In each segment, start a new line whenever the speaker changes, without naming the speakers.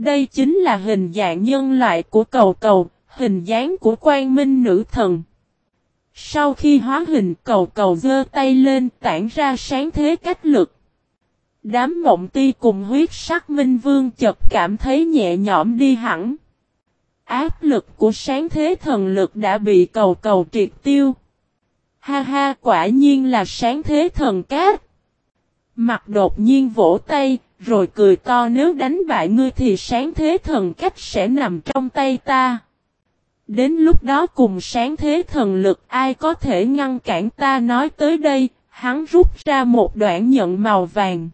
Đây chính là hình dạng nhân loại của cầu cầu, hình dáng của quan minh nữ thần. Sau khi hóa hình cầu cầu dơ tay lên tản ra sáng thế cách lực. Đám mộng ti cùng huyết sắc minh vương chợt cảm thấy nhẹ nhõm đi hẳn. Áp lực của sáng thế thần lực đã bị cầu cầu triệt tiêu. Ha ha quả nhiên là sáng thế thần cát. Mặt đột nhiên vỗ tay, rồi cười to nếu đánh bại ngươi thì sáng thế thần cách sẽ nằm trong tay ta. Đến lúc đó cùng sáng thế thần lực ai có thể ngăn cản ta nói tới đây, hắn rút ra một đoạn nhận màu vàng.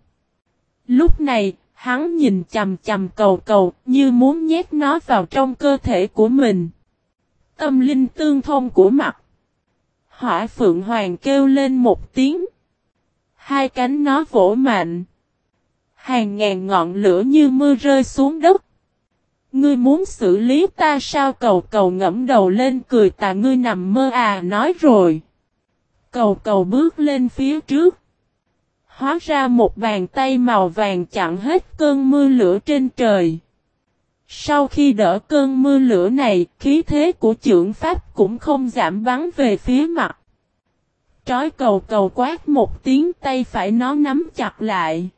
Lúc này, hắn nhìn chầm chầm cầu cầu như muốn nhét nó vào trong cơ thể của mình. Tâm linh tương thông của mặt. Hỏa phượng hoàng kêu lên một tiếng. Hai cánh nó vỗ mạnh. Hàng ngàn ngọn lửa như mưa rơi xuống đất. Ngươi muốn xử lý ta sao cầu cầu ngẫm đầu lên cười tà ngươi nằm mơ à nói rồi. Cầu cầu bước lên phía trước. Hóa ra một bàn tay màu vàng chặn hết cơn mưa lửa trên trời. Sau khi đỡ cơn mưa lửa này, khí thế của trưởng pháp cũng không giảm bắn về phía mặt. Trói cầu cầu quát một tiếng tay phải nó nắm chặt lại.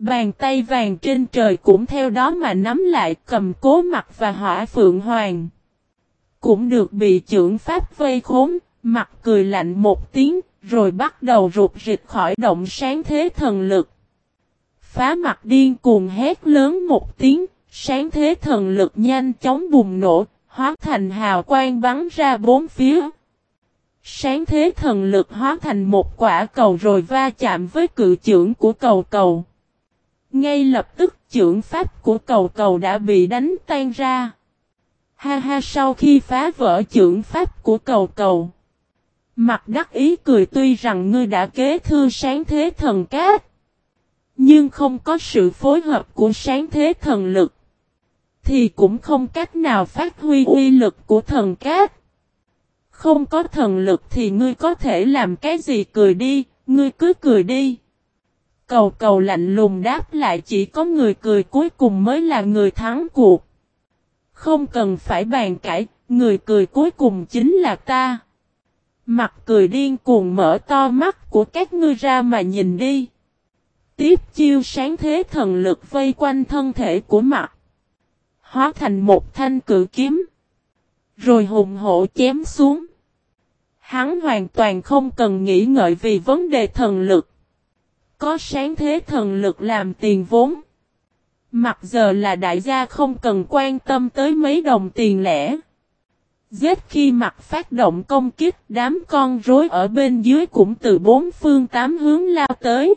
Bàn tay vàng trên trời cũng theo đó mà nắm lại cầm cố mặt và hỏa phượng hoàng. Cũng được bị trưởng pháp vây khốn, mặt cười lạnh một tiếng, rồi bắt đầu rụt rịch khỏi động sáng thế thần lực. Phá mặt điên cuồng hét lớn một tiếng, sáng thế thần lực nhanh chóng bùng nổ, hóa thành hào quang bắn ra bốn phía. Sáng thế thần lực hóa thành một quả cầu rồi va chạm với cự trưởng của cầu cầu. Ngay lập tức trưởng pháp của cầu cầu đã bị đánh tan ra. Ha ha sau khi phá vỡ trưởng pháp của cầu cầu. Mặt đắc ý cười tuy rằng ngươi đã kế thư sáng thế thần cát. Nhưng không có sự phối hợp của sáng thế thần lực. Thì cũng không cách nào phát huy uy lực của thần cát. Không có thần lực thì ngươi có thể làm cái gì cười đi, ngươi cứ cười đi. Cầu cầu lạnh lùng đáp lại chỉ có người cười cuối cùng mới là người thắng cuộc. Không cần phải bàn cãi, người cười cuối cùng chính là ta. Mặt cười điên cuồng mở to mắt của các ngươi ra mà nhìn đi. Tiếp chiêu sáng thế thần lực vây quanh thân thể của mặt. Hóa thành một thanh cử kiếm. Rồi hùng hổ chém xuống. Hắn hoàn toàn không cần nghĩ ngợi vì vấn đề thần lực. Có sáng thế thần lực làm tiền vốn. Mặc giờ là đại gia không cần quan tâm tới mấy đồng tiền lẻ. Giết khi mặt phát động công kích, đám con rối ở bên dưới cũng từ bốn phương tám hướng lao tới.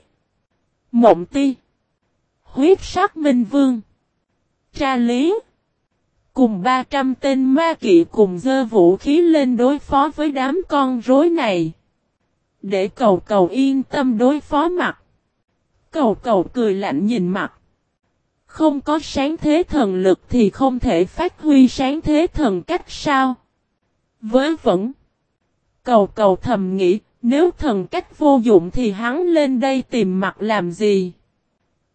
Mộng ti. Huyết sắc minh vương. Tra lý. Cùng 300 tên ma kỵ cùng dơ vũ khí lên đối phó với đám con rối này. Để cầu cầu yên tâm đối phó mặt. Cầu cầu cười lạnh nhìn mặt. Không có sáng thế thần lực thì không thể phát huy sáng thế thần cách sao. Với vẫn. Cầu cầu thầm nghĩ, nếu thần cách vô dụng thì hắn lên đây tìm mặt làm gì?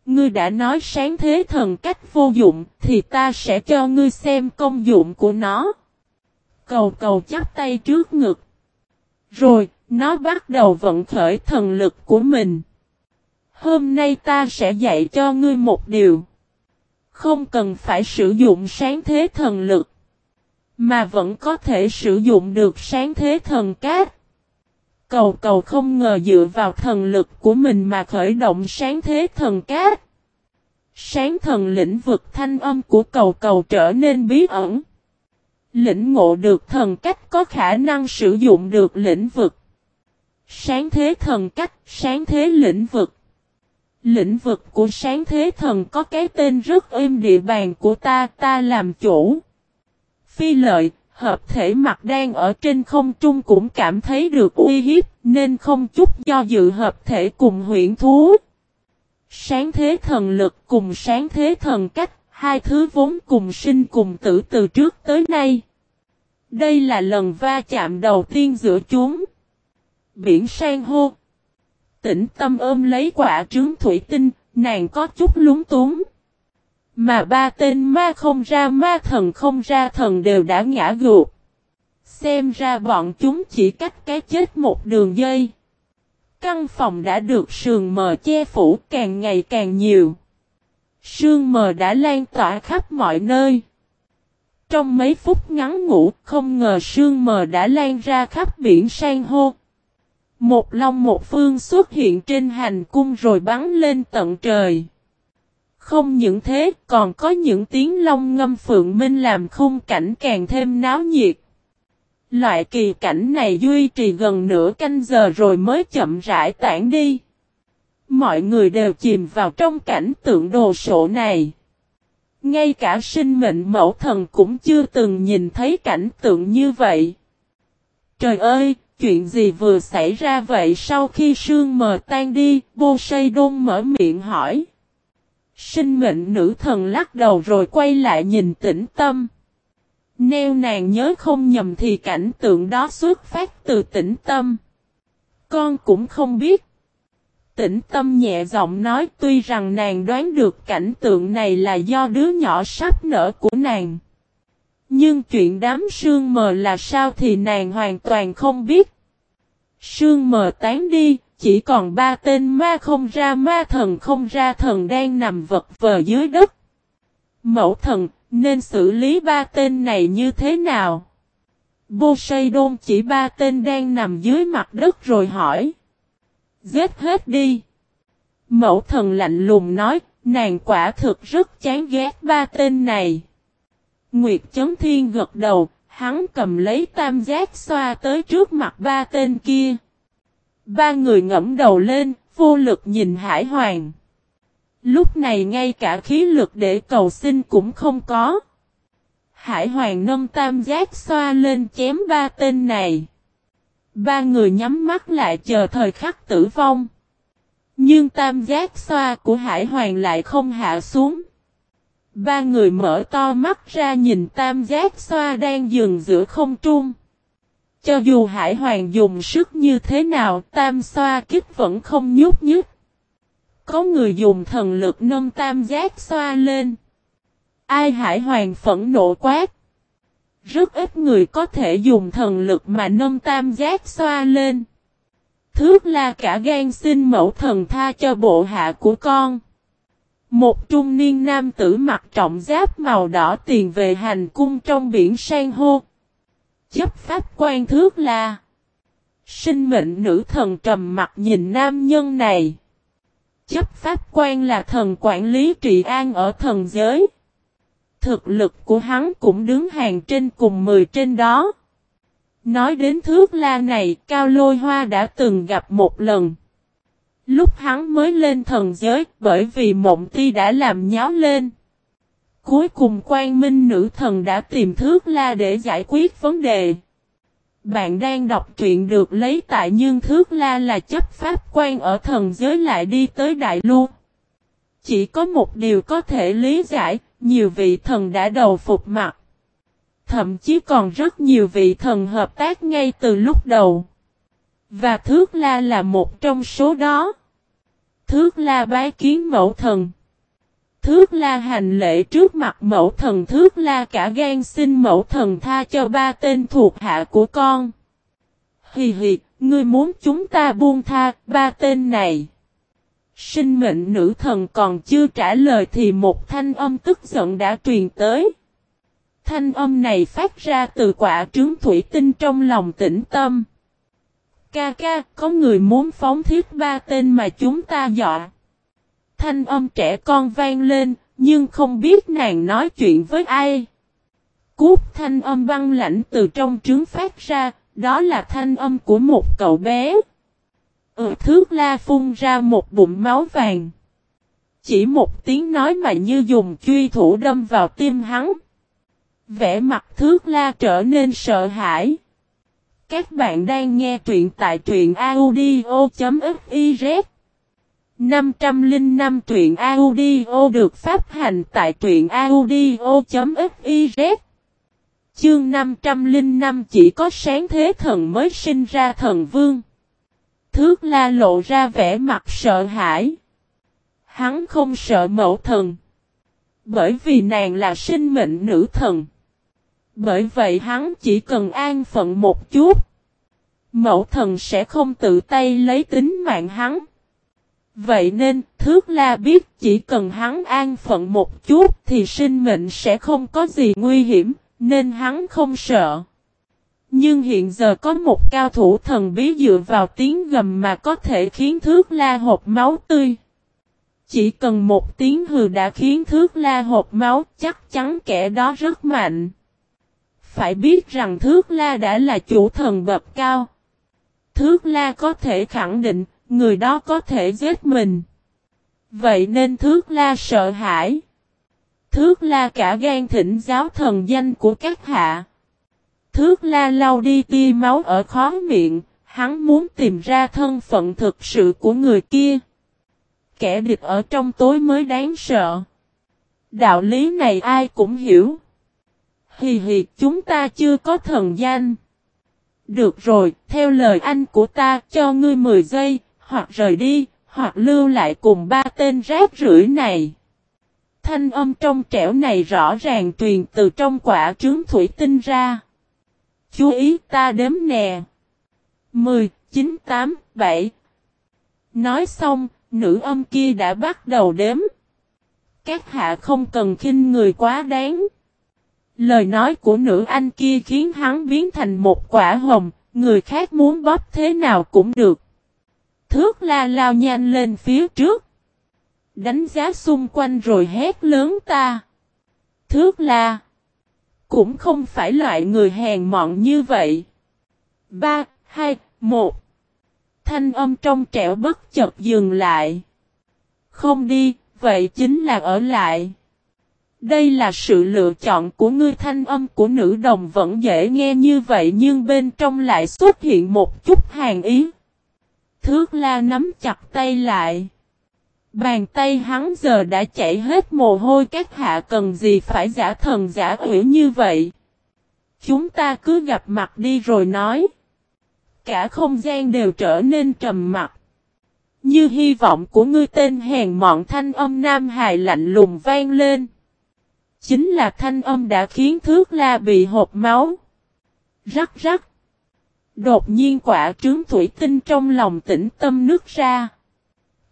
Ngươi đã nói sáng thế thần cách vô dụng, thì ta sẽ cho ngươi xem công dụng của nó. Cầu cầu chắp tay trước ngực. Rồi, nó bắt đầu vận khởi thần lực của mình. Hôm nay ta sẽ dạy cho ngươi một điều. Không cần phải sử dụng sáng thế thần lực. Mà vẫn có thể sử dụng được sáng thế thần cát. Cầu cầu không ngờ dựa vào thần lực của mình mà khởi động sáng thế thần cát. Sáng thần lĩnh vực thanh âm của cầu cầu trở nên bí ẩn. Lĩnh ngộ được thần cách có khả năng sử dụng được lĩnh vực. Sáng thế thần cách, sáng thế lĩnh vực. Lĩnh vực của sáng thế thần có cái tên rất êm địa bàn của ta, ta làm chủ. Phi lợi, hợp thể mặt đang ở trên không trung cũng cảm thấy được uy hiếp, nên không chút do dự hợp thể cùng huyện thú. Sáng thế thần lực cùng sáng thế thần cách, hai thứ vốn cùng sinh cùng tử từ trước tới nay. Đây là lần va chạm đầu tiên giữa chúng. Biển sang hô. Tĩnh tâm ôm lấy quả trứng thủy tinh, nàng có chút lúng túng. Mà ba tên ma không ra ma thần không ra thần đều đã ngã gục. Xem ra bọn chúng chỉ cách cái chết một đường dây. Căn phòng đã được sườn mờ che phủ càng ngày càng nhiều. Sương mờ đã lan tỏa khắp mọi nơi. Trong mấy phút ngắn ngủ, không ngờ sương mờ đã lan ra khắp biển san hô. Một long một phương xuất hiện trên hành cung rồi bắn lên tận trời. Không những thế, còn có những tiếng long ngâm phượng minh làm khung cảnh càng thêm náo nhiệt. Loại kỳ cảnh này duy trì gần nửa canh giờ rồi mới chậm rãi tản đi. Mọi người đều chìm vào trong cảnh tượng đồ sộ này. Ngay cả sinh mệnh mẫu thần cũng chưa từng nhìn thấy cảnh tượng như vậy. Trời ơi, chuyện gì vừa xảy ra vậy sau khi sương mờ tan đi, vô đôn mở miệng hỏi. Sinh mệnh nữ thần lắc đầu rồi quay lại nhìn tĩnh tâm. Nêu nàng nhớ không nhầm thì cảnh tượng đó xuất phát từ tĩnh tâm. Con cũng không biết. Tĩnh tâm nhẹ giọng nói tuy rằng nàng đoán được cảnh tượng này là do đứa nhỏ sắp nở của nàng. Nhưng chuyện đám sương mờ là sao thì nàng hoàn toàn không biết. Sương mờ tán đi, chỉ còn ba tên ma không ra ma thần không ra thần đang nằm vật vờ dưới đất. Mẫu thần, nên xử lý ba tên này như thế nào? Bô Sây Đôn chỉ ba tên đang nằm dưới mặt đất rồi hỏi. Giết hết đi. Mẫu thần lạnh lùng nói, nàng quả thực rất chán ghét ba tên này. Nguyệt Chấn Thiên gật đầu, hắn cầm lấy tam giác xoa tới trước mặt ba tên kia. Ba người ngẫm đầu lên, vô lực nhìn Hải Hoàng. Lúc này ngay cả khí lực để cầu xin cũng không có. Hải Hoàng nâng tam giác xoa lên chém ba tên này. Ba người nhắm mắt lại chờ thời khắc tử vong. Nhưng tam giác xoa của Hải Hoàng lại không hạ xuống. Ba người mở to mắt ra nhìn tam giác xoa đang dừng giữa không trung. Cho dù Hải Hoàng dùng sức như thế nào, tam xoa kích vẫn không nhúc nhích. Có người dùng thần lực nâng tam giác xoa lên. Ai Hải Hoàng phẫn nộ quát. Rất ít người có thể dùng thần lực mà nâng tam giác xoa lên. Thước là cả gan xin mẫu thần tha cho bộ hạ của con. Một trung niên nam tử mặc trọng giáp màu đỏ tiền về hành cung trong biển san hô. Chấp pháp quan thước la. Sinh mệnh nữ thần trầm mặt nhìn nam nhân này. Chấp pháp quan là thần quản lý trị an ở thần giới. Thực lực của hắn cũng đứng hàng trên cùng 10 trên đó. Nói đến thước la này, Cao Lôi Hoa đã từng gặp một lần. Lúc hắn mới lên thần giới, bởi vì mộng ti đã làm nháo lên. Cuối cùng quan minh nữ thần đã tìm thước la để giải quyết vấn đề. Bạn đang đọc truyện được lấy tại nhưng thước la là chấp pháp quan ở thần giới lại đi tới đại lu. Chỉ có một điều có thể lý giải, nhiều vị thần đã đầu phục mặt. Thậm chí còn rất nhiều vị thần hợp tác ngay từ lúc đầu. Và Thước La là một trong số đó. Thước La bái kiến mẫu thần. Thước La hành lễ trước mặt mẫu thần Thước La cả gan xin mẫu thần tha cho ba tên thuộc hạ của con. Hì hì, ngươi muốn chúng ta buông tha ba tên này. Sinh mệnh nữ thần còn chưa trả lời thì một thanh âm tức giận đã truyền tới. Thanh âm này phát ra từ quả trứng thủy tinh trong lòng tĩnh tâm. Ca ca, có người muốn phóng thiết ba tên mà chúng ta dọa. Thanh âm trẻ con vang lên, nhưng không biết nàng nói chuyện với ai. Cút thanh âm băng lãnh từ trong trứng phát ra, đó là thanh âm của một cậu bé. Ừ thước la phun ra một bụng máu vàng. Chỉ một tiếng nói mà như dùng truy thủ đâm vào tim hắn. Vẽ mặt thước la trở nên sợ hãi. Các bạn đang nghe truyện tại truyện audio.fiz 505 truyện audio được phát hành tại truyện audio.fiz Chương 505 chỉ có sáng thế thần mới sinh ra thần vương. Thước la lộ ra vẻ mặt sợ hãi. Hắn không sợ mẫu thần. Bởi vì nàng là sinh mệnh nữ thần. Bởi vậy hắn chỉ cần an phận một chút. Mẫu thần sẽ không tự tay lấy tính mạng hắn. Vậy nên, thước la biết chỉ cần hắn an phận một chút thì sinh mệnh sẽ không có gì nguy hiểm, nên hắn không sợ. Nhưng hiện giờ có một cao thủ thần bí dựa vào tiếng gầm mà có thể khiến thước la hộp máu tươi. Chỉ cần một tiếng hừ đã khiến thước la hộp máu chắc chắn kẻ đó rất mạnh. Phải biết rằng thước la đã là chủ thần bậc cao. Thước la có thể khẳng định người đó có thể giết mình. Vậy nên thước la sợ hãi. Thước la cả gan thỉnh giáo thần danh của các hạ. Thước la lau đi tia máu ở khó miệng, hắn muốn tìm ra thân phận thực sự của người kia. Kẻ địch ở trong tối mới đáng sợ. Đạo lý này ai cũng hiểu. Hì hì chúng ta chưa có thần danh. Được rồi, theo lời anh của ta cho ngươi 10 giây, hoặc rời đi, hoặc lưu lại cùng ba tên rác rưởi này. Thanh âm trong trẻo này rõ ràng truyền từ trong quả trứng thủy tinh ra. Chú ý ta đếm nè. 10, 9, 8, 7. Nói xong, nữ âm kia đã bắt đầu đếm. Các hạ không cần khinh người quá đáng. Lời nói của nữ anh kia khiến hắn biến thành một quả hồng, người khác muốn bóp thế nào cũng được. Thước la lao nhanh lên phía trước. Đánh giá xung quanh rồi hét lớn ta. Thước la. Cũng không phải loại người hèn mọn như vậy. Ba, hai, một. Thanh âm trong trẻo bất chợt dừng lại. Không đi, vậy chính là ở lại. Đây là sự lựa chọn của ngươi, thanh âm của nữ đồng vẫn dễ nghe như vậy nhưng bên trong lại xuất hiện một chút hàng ý. Thước la nắm chặt tay lại. Bàn tay hắn giờ đã chảy hết mồ hôi, các hạ cần gì phải giả thần giả ủy như vậy. Chúng ta cứ gặp mặt đi rồi nói. Cả không gian đều trở nên trầm mặc. Như hy vọng của ngươi tên hèn mọn, thanh âm nam hài lạnh lùng vang lên. Chính là thanh âm đã khiến thước la bị hộp máu. Rắc rắc. Đột nhiên quả trứng thủy tinh trong lòng tĩnh tâm nước ra.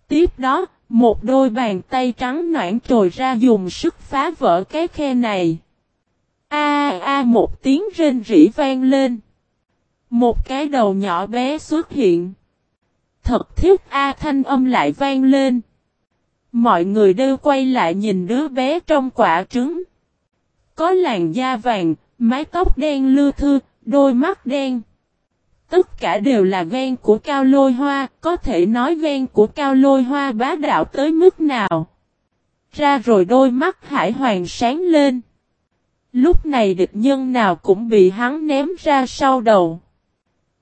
Tiếp đó, một đôi bàn tay trắng noãn trồi ra dùng sức phá vỡ cái khe này. A a một tiếng rên rỉ vang lên. Một cái đầu nhỏ bé xuất hiện. Thật thiết A thanh âm lại vang lên. Mọi người đều quay lại nhìn đứa bé trong quả trứng. Có làn da vàng, mái tóc đen lưa thư, đôi mắt đen. Tất cả đều là ghen của cao lôi hoa, có thể nói ghen của cao lôi hoa bá đạo tới mức nào. Ra rồi đôi mắt hải hoàng sáng lên. Lúc này địch nhân nào cũng bị hắn ném ra sau đầu.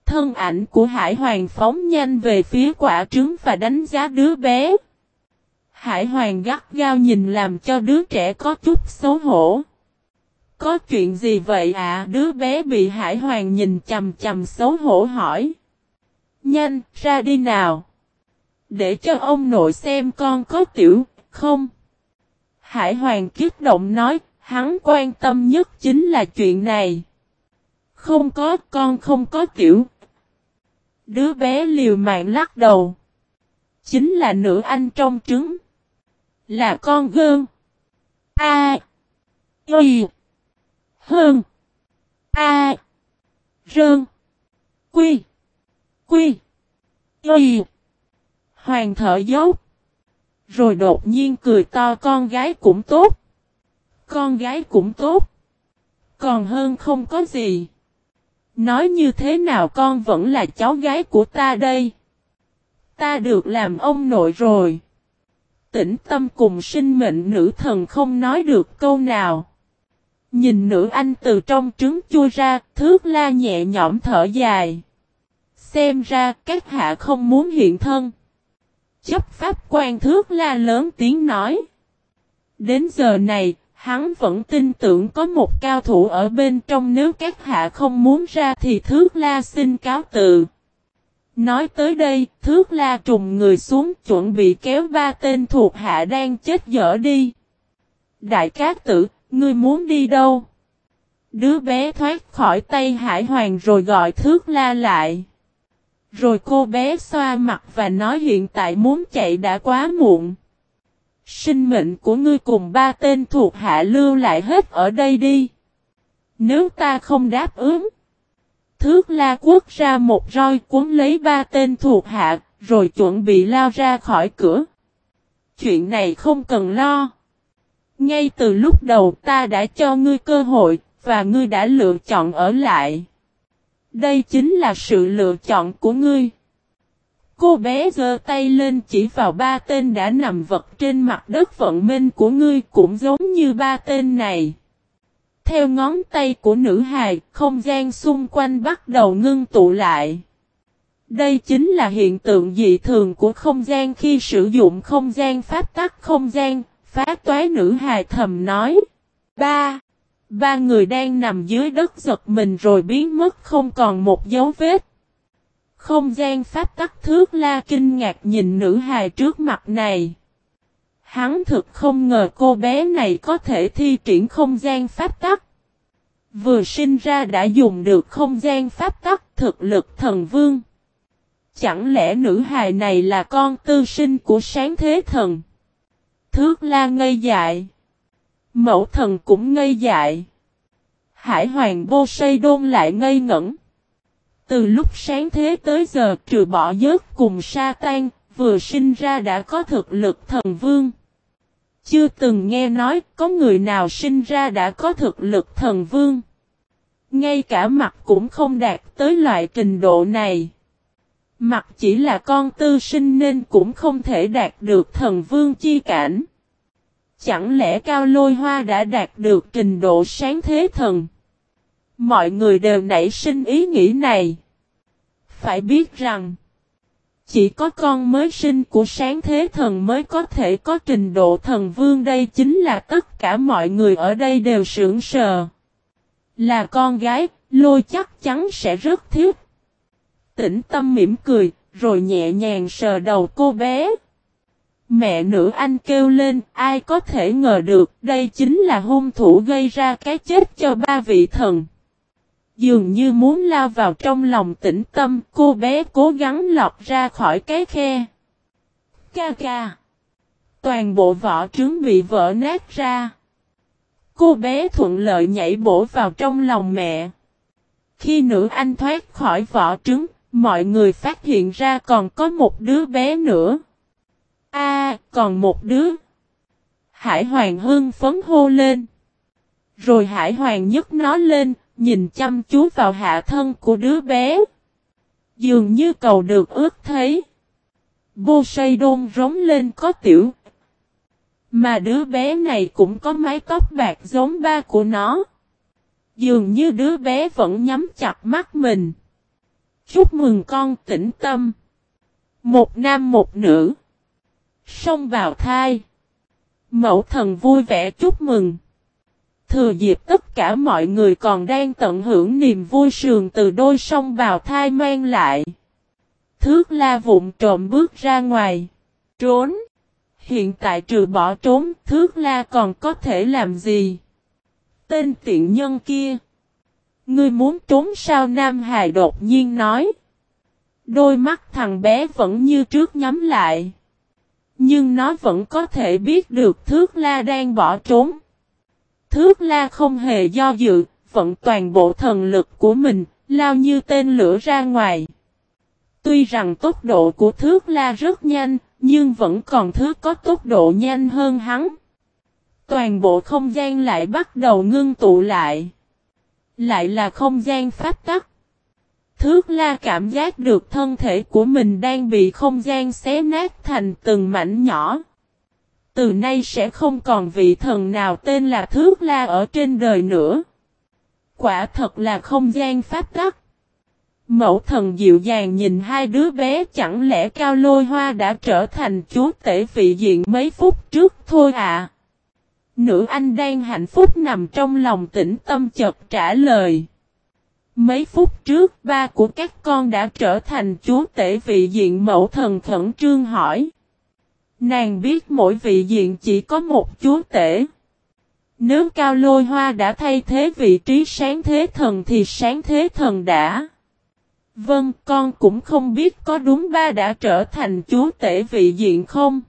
Thân ảnh của hải hoàng phóng nhanh về phía quả trứng và đánh giá đứa bé. Hải hoàng gắt gao nhìn làm cho đứa trẻ có chút xấu hổ. Có chuyện gì vậy ạ? À? Đứa bé bị Hải Hoàng nhìn chầm chầm xấu hổ hỏi. Nhanh, ra đi nào. Để cho ông nội xem con có tiểu, không? Hải Hoàng kiếp động nói, hắn quan tâm nhất chính là chuyện này. Không có, con không có tiểu. Đứa bé liều mạng lắc đầu. Chính là nữ anh trong trứng. Là con gơn. A. Y. Hơn. A. Rơn. Quy. Quy. Y. Hoàng thở dốc. Rồi đột nhiên cười to, con gái cũng tốt. Con gái cũng tốt. Còn hơn không có gì. Nói như thế nào con vẫn là cháu gái của ta đây. Ta được làm ông nội rồi. Tĩnh tâm cùng sinh mệnh nữ thần không nói được câu nào. Nhìn nữ anh từ trong trứng chui ra, thước la nhẹ nhõm thở dài. Xem ra các hạ không muốn hiện thân. Chấp pháp quan thước la lớn tiếng nói. Đến giờ này, hắn vẫn tin tưởng có một cao thủ ở bên trong nếu các hạ không muốn ra thì thước la xin cáo từ. Nói tới đây, thước la trùng người xuống chuẩn bị kéo ba tên thuộc hạ đang chết dở đi. Đại cát tử, ngươi muốn đi đâu? Đứa bé thoát khỏi tay hải hoàng rồi gọi thước la lại. Rồi cô bé xoa mặt và nói hiện tại muốn chạy đã quá muộn. Sinh mệnh của ngươi cùng ba tên thuộc hạ lưu lại hết ở đây đi. Nếu ta không đáp ứng. Thước la quốc ra một roi cuốn lấy ba tên thuộc hạ, rồi chuẩn bị lao ra khỏi cửa. Chuyện này không cần lo. Ngay từ lúc đầu ta đã cho ngươi cơ hội, và ngươi đã lựa chọn ở lại. Đây chính là sự lựa chọn của ngươi. Cô bé giơ tay lên chỉ vào ba tên đã nằm vật trên mặt đất vận minh của ngươi cũng giống như ba tên này. Theo ngón tay của nữ hài, không gian xung quanh bắt đầu ngưng tụ lại. Đây chính là hiện tượng dị thường của không gian khi sử dụng không gian pháp tắc không gian, phá toái nữ hài thầm nói. Ba. Ba người đang nằm dưới đất giật mình rồi biến mất không còn một dấu vết. Không gian pháp tắc thước la kinh ngạc nhìn nữ hài trước mặt này. Hắn thực không ngờ cô bé này có thể thi triển không gian pháp tắc. Vừa sinh ra đã dùng được không gian pháp tắc thực lực thần vương. Chẳng lẽ nữ hài này là con tư sinh của sáng thế thần? Thước la ngây dại. Mẫu thần cũng ngây dại. Hải hoàng vô xây đôn lại ngây ngẩn. Từ lúc sáng thế tới giờ trừ bỏ dớt cùng sa tan, vừa sinh ra đã có thực lực thần vương. Chưa từng nghe nói có người nào sinh ra đã có thực lực thần vương. Ngay cả mặt cũng không đạt tới loại trình độ này. Mặt chỉ là con tư sinh nên cũng không thể đạt được thần vương chi cảnh. Chẳng lẽ cao lôi hoa đã đạt được trình độ sáng thế thần? Mọi người đều nảy sinh ý nghĩ này. Phải biết rằng, chỉ có con mới sinh của sáng thế thần mới có thể có trình độ thần vương đây chính là tất cả mọi người ở đây đều sưởng sờ. Là con gái, lôi chắc chắn sẽ rất thiếu. Tĩnh tâm mỉm cười, rồi nhẹ nhàng sờ đầu cô bé. Mẹ nữ anh kêu lên, ai có thể ngờ được, đây chính là hung thủ gây ra cái chết cho ba vị thần. Dường như muốn lao vào trong lòng tĩnh tâm, cô bé cố gắng lọt ra khỏi cái khe. Ca ca. Toàn bộ vỏ trứng bị vỡ nát ra. Cô bé thuận lợi nhảy bổ vào trong lòng mẹ. Khi nữ anh thoát khỏi vỏ trứng, mọi người phát hiện ra còn có một đứa bé nữa. A, còn một đứa. Hải Hoàng hưng phấn hô lên. Rồi Hải Hoàng nhấc nó lên, nhìn chăm chú vào hạ thân của đứa bé. Dường như cầu được ước thấy. Bô say đôn rống lên có tiểu. Mà đứa bé này cũng có mái tóc bạc giống ba của nó. Dường như đứa bé vẫn nhắm chặt mắt mình. Chúc mừng con tĩnh tâm. Một nam một nữ. Xông vào thai. Mẫu thần vui vẻ chúc mừng. Thừa dịp tất cả mọi người còn đang tận hưởng niềm vui sườn từ đôi sông bào thai mang lại. Thước la vụn trộm bước ra ngoài. Trốn. Hiện tại trừ bỏ trốn, thước la còn có thể làm gì? Tên tiện nhân kia. Ngươi muốn trốn sao Nam Hải đột nhiên nói. Đôi mắt thằng bé vẫn như trước nhắm lại. Nhưng nó vẫn có thể biết được thước la đang bỏ trốn. Thước la không hề do dự, vận toàn bộ thần lực của mình, lao như tên lửa ra ngoài. Tuy rằng tốc độ của thước la rất nhanh, nhưng vẫn còn thứ có tốc độ nhanh hơn hắn. Toàn bộ không gian lại bắt đầu ngưng tụ lại. Lại là không gian pháp tắc. Thước la cảm giác được thân thể của mình đang bị không gian xé nát thành từng mảnh nhỏ. Từ nay sẽ không còn vị thần nào tên là Thước La ở trên đời nữa. Quả thật là không gian pháp tắc. Mẫu thần dịu dàng nhìn hai đứa bé, chẳng lẽ cao lôi hoa đã trở thành chúa tể vị diện mấy phút trước thôi à. Nữ anh đang hạnh phúc nằm trong lòng tĩnh tâm chợt trả lời. Mấy phút trước, ba của các con đã trở thành chúa tể vị diện mẫu thần khẩn trương hỏi. Nàng biết mỗi vị diện chỉ có một chúa tể. Nếu cao lôi hoa đã thay thế vị trí sáng thế thần thì sáng thế thần đã. Vâng, con cũng không biết có đúng ba đã trở thành chúa tể vị diện không?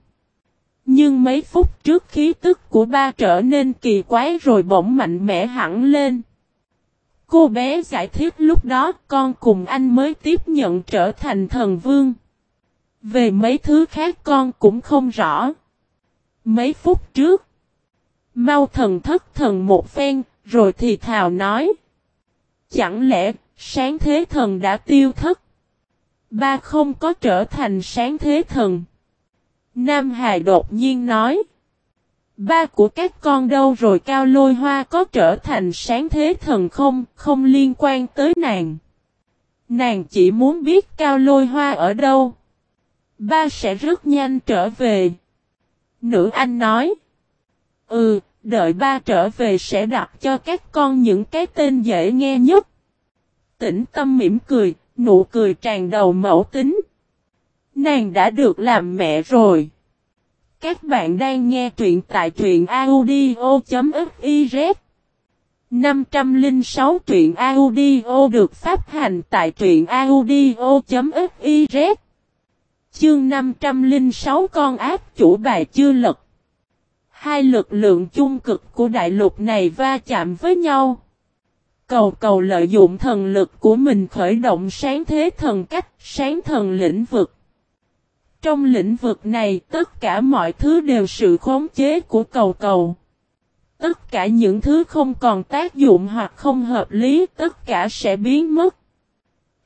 Nhưng mấy phút trước khí tức của ba trở nên kỳ quái rồi bỗng mạnh mẽ hẳn lên. Cô bé giải thích lúc đó con cùng anh mới tiếp nhận trở thành thần vương. Về mấy thứ khác con cũng không rõ. Mấy phút trước, mau thần thất thần một phen, rồi thì thào nói. Chẳng lẽ sáng thế thần đã tiêu thất? Ba không có trở thành sáng thế thần. Nam Hải đột nhiên nói. Ba của các con đâu rồi cao lôi hoa có trở thành sáng thế thần không, không liên quan tới nàng. Nàng chỉ muốn biết cao lôi hoa ở đâu. Ba sẽ rất nhanh trở về. Nữ anh nói. Ừ, đợi ba trở về sẽ đặt cho các con những cái tên dễ nghe nhất. Tĩnh tâm mỉm cười, nụ cười tràn đầu mẫu tính. Nàng đã được làm mẹ rồi. Các bạn đang nghe truyện tại truyện audio.fiz 506 truyện audio được phát hành tại truyện audio.fiz Chương 506 con áp chủ bài chưa lật Hai lực lượng chung cực của đại lục này va chạm với nhau. Cầu cầu lợi dụng thần lực của mình khởi động sáng thế thần cách, sáng thần lĩnh vực. Trong lĩnh vực này tất cả mọi thứ đều sự khống chế của cầu cầu. Tất cả những thứ không còn tác dụng hoặc không hợp lý tất cả sẽ biến mất.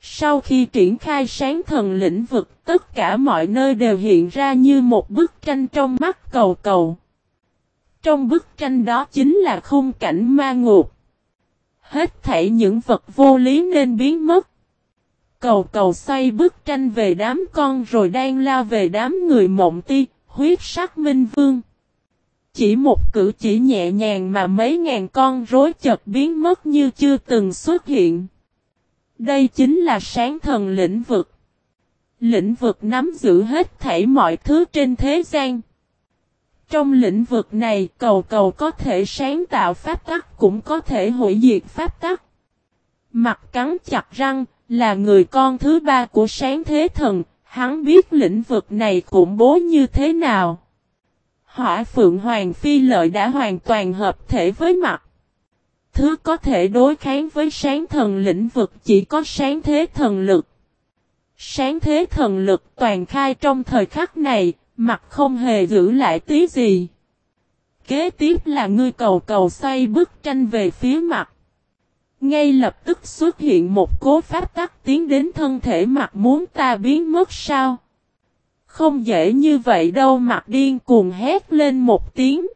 Sau khi triển khai sáng thần lĩnh vực tất cả mọi nơi đều hiện ra như một bức tranh trong mắt cầu cầu. Trong bức tranh đó chính là khung cảnh ma ngục. Hết thảy những vật vô lý nên biến mất. Cầu cầu xoay bức tranh về đám con rồi đang lao về đám người mộng ti, huyết sắc minh vương. Chỉ một cử chỉ nhẹ nhàng mà mấy ngàn con rối chật biến mất như chưa từng xuất hiện. Đây chính là sáng thần lĩnh vực. Lĩnh vực nắm giữ hết thảy mọi thứ trên thế gian. Trong lĩnh vực này cầu cầu có thể sáng tạo pháp tắc cũng có thể hủy diệt pháp tắc. Mặt cắn chặt răng, là người con thứ ba của sáng thế thần, hắn biết lĩnh vực này khủng bố như thế nào. Hỏa Phượng Hoàng Phi Lợi đã hoàn toàn hợp thể với mặt. Thứ có thể đối kháng với sáng thần lĩnh vực chỉ có sáng thế thần lực. Sáng thế thần lực toàn khai trong thời khắc này, mặt không hề giữ lại tí gì. Kế tiếp là ngươi cầu cầu xoay bức tranh về phía mặt. Ngay lập tức xuất hiện một cố pháp tắc tiến đến thân thể mặt muốn ta biến mất sao? Không dễ như vậy đâu mặt điên cuồng hét lên một tiếng.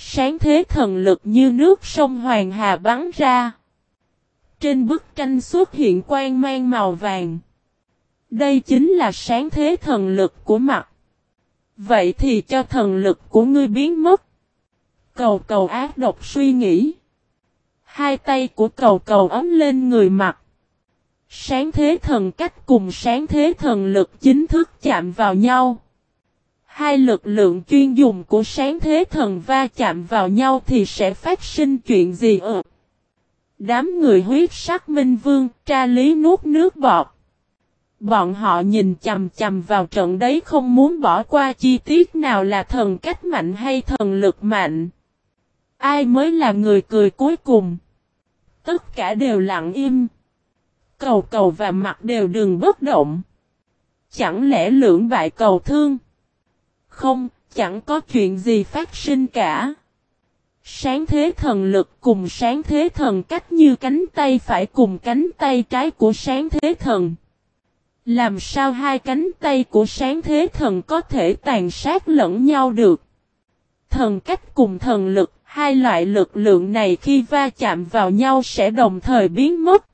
Sáng thế thần lực như nước sông Hoàng Hà bắn ra. Trên bức tranh xuất hiện quang mang màu vàng. Đây chính là sáng thế thần lực của mặt. Vậy thì cho thần lực của ngươi biến mất. Cầu cầu ác độc suy nghĩ. Hai tay của cầu cầu ấm lên người mặt. Sáng thế thần cách cùng sáng thế thần lực chính thức chạm vào nhau. Hai lực lượng chuyên dùng của sáng thế thần va chạm vào nhau thì sẽ phát sinh chuyện gì ợt. Đám người huyết sắc minh vương tra lý nuốt nước bọt. Bọn họ nhìn chầm chầm vào trận đấy không muốn bỏ qua chi tiết nào là thần cách mạnh hay thần lực mạnh. Ai mới là người cười cuối cùng. Tất cả đều lặng im. Cầu cầu và mặt đều đừng bất động. Chẳng lẽ lưỡng bại cầu thương? Không, chẳng có chuyện gì phát sinh cả. Sáng thế thần lực cùng sáng thế thần cách như cánh tay phải cùng cánh tay trái của sáng thế thần. Làm sao hai cánh tay của sáng thế thần có thể tàn sát lẫn nhau được? Thần cách cùng thần lực, hai loại lực lượng này khi va chạm vào nhau sẽ đồng thời biến mất.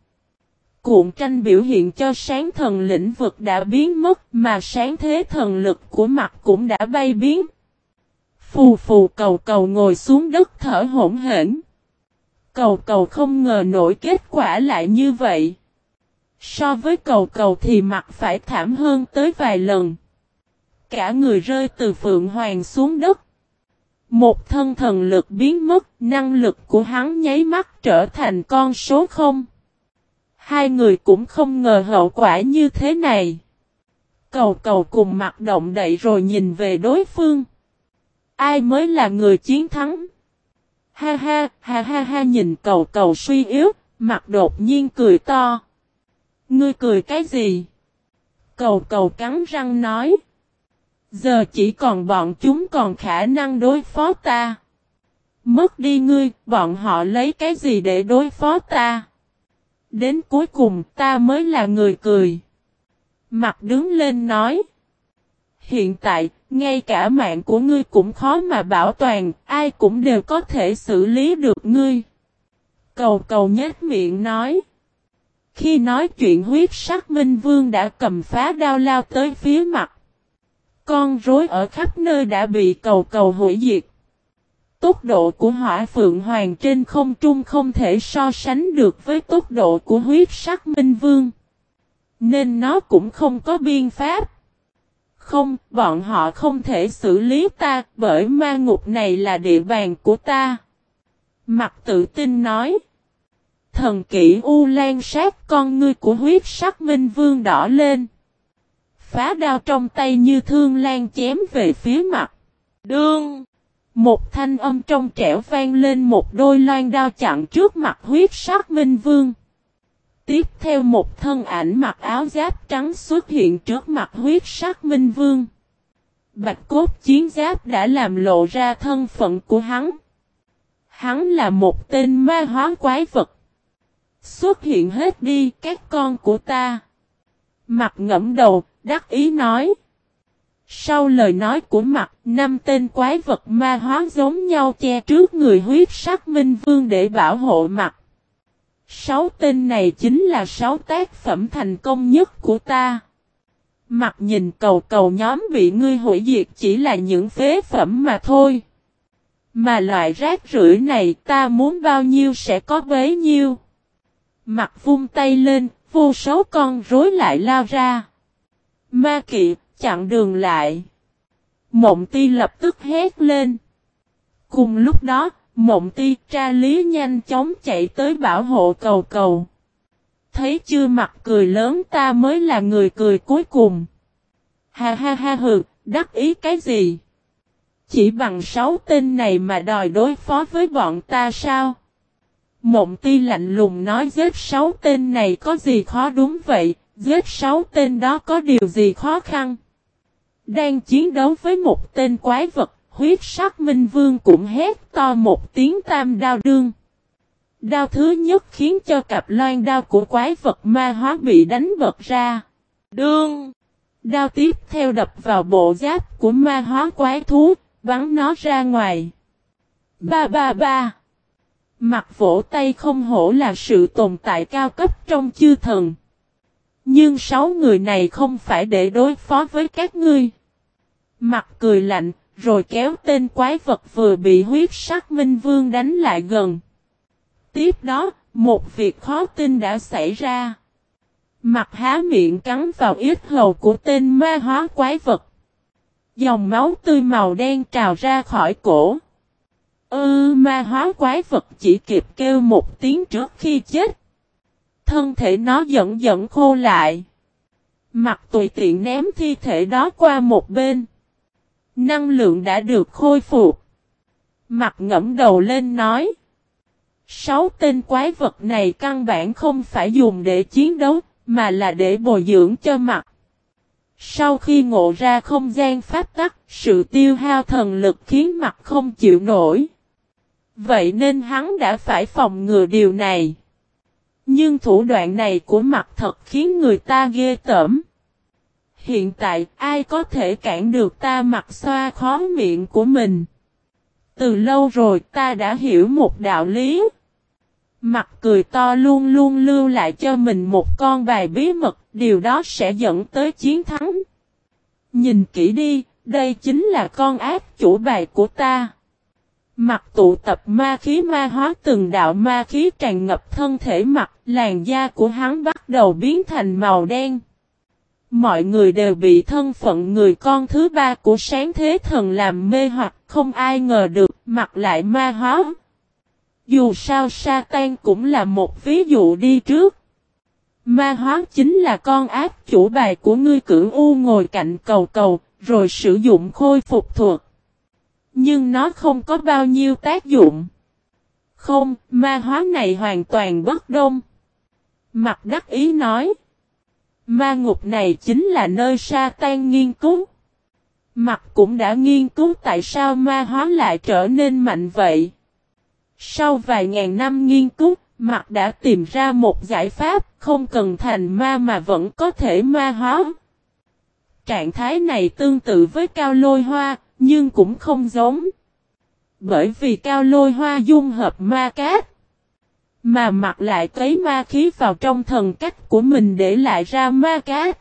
Cuộn tranh biểu hiện cho sáng thần lĩnh vực đã biến mất mà sáng thế thần lực của mặt cũng đã bay biến. Phù phù cầu cầu ngồi xuống đất thở hổn hển. Cầu cầu không ngờ nổi kết quả lại như vậy. So với cầu cầu thì mặt phải thảm hơn tới vài lần. Cả người rơi từ phượng hoàng xuống đất. Một thân thần lực biến mất, năng lực của hắn nháy mắt trở thành con số không. Hai người cũng không ngờ hậu quả như thế này. Cầu cầu cùng mặt động đậy rồi nhìn về đối phương. Ai mới là người chiến thắng? Ha ha, ha ha ha nhìn cầu cầu suy yếu, mặt đột nhiên cười to. Ngươi cười cái gì? Cầu cầu cắn răng nói. Giờ chỉ còn bọn chúng còn khả năng đối phó ta. Mất đi ngươi, bọn họ lấy cái gì để đối phó ta? Đến cuối cùng ta mới là người cười. Mặt đứng lên nói. Hiện tại, ngay cả mạng của ngươi cũng khó mà bảo toàn, ai cũng đều có thể xử lý được ngươi. Cầu cầu nhếch miệng nói. Khi nói chuyện huyết sắc minh vương đã cầm phá đao lao tới phía mặt. Con rối ở khắp nơi đã bị cầu cầu hủy diệt. Tốc độ của hỏa phượng hoàng trên không trung không thể so sánh được với tốc độ của huyết sắc minh vương. Nên nó cũng không có biên pháp. Không, bọn họ không thể xử lý ta bởi ma ngục này là địa bàn của ta. Mặt tự tin nói. Thần kỷ U Lan sát con ngươi của huyết sắc minh vương đỏ lên. Phá đao trong tay như thương lan chém về phía mặt. Đương! Một thanh âm trong trẻo vang lên một đôi loan đao chặn trước mặt huyết sắc minh vương. Tiếp theo một thân ảnh mặc áo giáp trắng xuất hiện trước mặt huyết sắc minh vương. Bạch cốt chiến giáp đã làm lộ ra thân phận của hắn. Hắn là một tên ma hóa quái vật. Xuất hiện hết đi các con của ta. Mặt ngẫm đầu, đắc ý nói. Sau lời nói của mặt, năm tên quái vật ma hóa giống nhau che trước người huyết sắc minh vương để bảo hộ mặt. Sáu tên này chính là sáu tác phẩm thành công nhất của ta. Mặt nhìn cầu cầu nhóm bị ngươi hủy diệt chỉ là những phế phẩm mà thôi. Mà loại rác rưởi này ta muốn bao nhiêu sẽ có bấy nhiêu. Mặt vung tay lên, vô số con rối lại lao ra. Ma kỵ, chặn đường lại. Mộng ti lập tức hét lên. Cùng lúc đó, mộng ti tra lý nhanh chóng chạy tới bảo hộ cầu cầu. Thấy chưa mặt cười lớn ta mới là người cười cuối cùng. Ha ha ha hừ, đắc ý cái gì? Chỉ bằng sáu tên này mà đòi đối phó với bọn ta sao? Mộng ti lạnh lùng nói giết sáu tên này có gì khó đúng vậy, giết sáu tên đó có điều gì khó khăn. Đang chiến đấu với một tên quái vật, huyết sắc minh vương cũng hét to một tiếng tam đao đương. Đao thứ nhất khiến cho cặp loan đao của quái vật ma hóa bị đánh bật ra. Đương! Đao tiếp theo đập vào bộ giáp của ma hóa quái thú, bắn nó ra ngoài. Ba ba ba! Mặt vỗ tay không hổ là sự tồn tại cao cấp trong chư thần. Nhưng sáu người này không phải để đối phó với các ngươi. Mặt cười lạnh, rồi kéo tên quái vật vừa bị huyết sắc minh vương đánh lại gần. Tiếp đó, một việc khó tin đã xảy ra. Mặt há miệng cắn vào ít hầu của tên ma hóa quái vật. Dòng máu tươi màu đen trào ra khỏi cổ. Ư ma hóa quái vật chỉ kịp kêu một tiếng trước khi chết. Thân thể nó giận giận khô lại. Mặt tùy tiện ném thi thể đó qua một bên. Năng lượng đã được khôi phục. Mặt ngẫm đầu lên nói. Sáu tên quái vật này căn bản không phải dùng để chiến đấu, mà là để bồi dưỡng cho mặt. Sau khi ngộ ra không gian pháp tắc, sự tiêu hao thần lực khiến mặt không chịu nổi. Vậy nên hắn đã phải phòng ngừa điều này. Nhưng thủ đoạn này của mặt thật khiến người ta ghê tởm. Hiện tại ai có thể cản được ta mặt xoa khó miệng của mình. Từ lâu rồi ta đã hiểu một đạo lý. Mặt cười to luôn luôn lưu lại cho mình một con bài bí mật, điều đó sẽ dẫn tới chiến thắng. Nhìn kỹ đi, đây chính là con ác chủ bài của ta. Mặt tụ tập ma khí ma hóa từng đạo ma khí tràn ngập thân thể mặt, làn da của hắn bắt đầu biến thành màu đen. mọi người đều bị thân phận người con thứ ba của sáng thế thần làm mê hoặc không ai ngờ được mặt lại ma hóa. Dù sao Satan cũng là một ví dụ đi trước. Ma hóa chính là con ác chủ bài của ngươi cửu u ngồi cạnh cầu cầu, rồi sử dụng khôi phục thuật. Nhưng nó không có bao nhiêu tác dụng. Không, ma hóa này hoàn toàn bất đông. Mặt đắc ý nói. Ma ngục này chính là nơi sa tan nghiên cứu. Mặt cũng đã nghiên cứu tại sao ma hóa lại trở nên mạnh vậy. Sau vài ngàn năm nghiên cứu, mặt đã tìm ra một giải pháp không cần thành ma mà vẫn có thể ma hóa. Trạng thái này tương tự với cao lôi hoa, nhưng cũng không giống. Bởi vì cao lôi hoa dung hợp ma cát. Mà mặc lại cấy ma khí vào trong thần cách của mình để lại ra ma cát.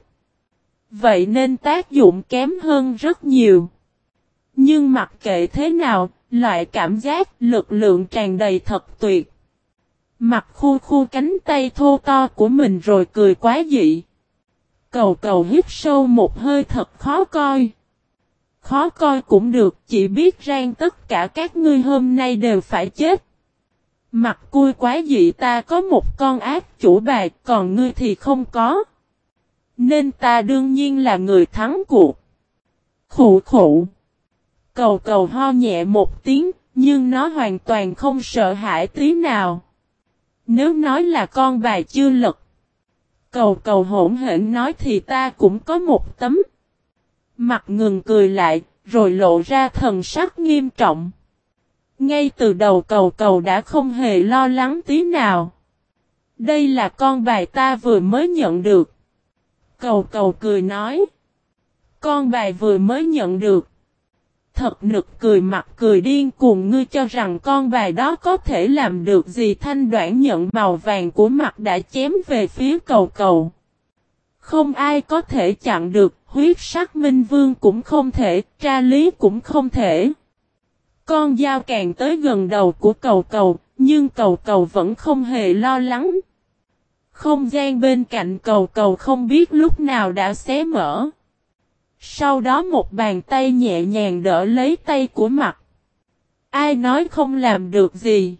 Vậy nên tác dụng kém hơn rất nhiều. Nhưng mặc kệ thế nào, loại cảm giác lực lượng tràn đầy thật tuyệt. mặc khu khu cánh tay thô to của mình rồi cười quá dị. Cầu cầu hít sâu một hơi thật khó coi. Khó coi cũng được, chỉ biết rằng tất cả các ngươi hôm nay đều phải chết. Mặt cui quá dị ta có một con ác chủ bài, còn ngươi thì không có. Nên ta đương nhiên là người thắng cuộc. Khủ khủ. Cầu cầu ho nhẹ một tiếng, nhưng nó hoàn toàn không sợ hãi tí nào. Nếu nói là con bài chưa lật. Cầu cầu hỗn hển nói thì ta cũng có một tấm. Mặt ngừng cười lại, rồi lộ ra thần sắc nghiêm trọng. Ngay từ đầu cầu cầu đã không hề lo lắng tí nào. Đây là con bài ta vừa mới nhận được. Cầu cầu cười nói. Con bài vừa mới nhận được. Thật nực cười mặt cười điên cuồng ngươi cho rằng con bài đó có thể làm được gì thanh đoạn nhận màu vàng của mặt đã chém về phía cầu cầu. Không ai có thể chặn được, huyết sắc minh vương cũng không thể, tra lý cũng không thể. Con dao càng tới gần đầu của cầu cầu, nhưng cầu cầu vẫn không hề lo lắng. Không gian bên cạnh cầu cầu không biết lúc nào đã xé mở. Sau đó một bàn tay nhẹ nhàng đỡ lấy tay của mặt. Ai nói không làm được gì.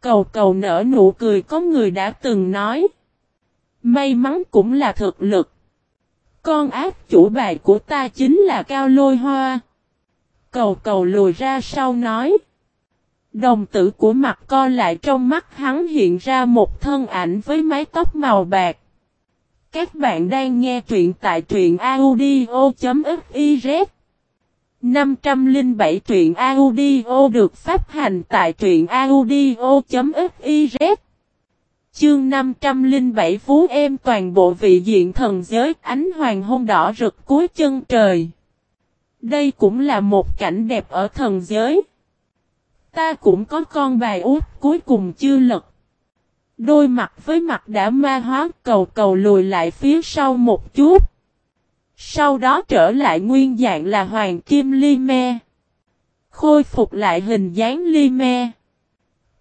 Cầu cầu nở nụ cười có người đã từng nói. May mắn cũng là thực lực. Con ác chủ bài của ta chính là cao lôi hoa. Cầu cầu lùi ra sau nói. Đồng tử của mặt co lại trong mắt hắn hiện ra một thân ảnh với mái tóc màu bạc. Các bạn đang nghe truyện tại truyện audio.fiz 507 truyện audio được phát hành tại truyện audio.fiz Chương 507 Phú Em toàn bộ vị diện thần giới, ánh hoàng hôn đỏ rực cuối chân trời. Đây cũng là một cảnh đẹp ở thần giới. Ta cũng có con bài út cuối cùng chưa lật. Đôi mặt với mặt đã ma hóa, cầu cầu lùi lại phía sau một chút. Sau đó trở lại nguyên dạng là hoàng kim ly me. Khôi phục lại hình dáng ly me.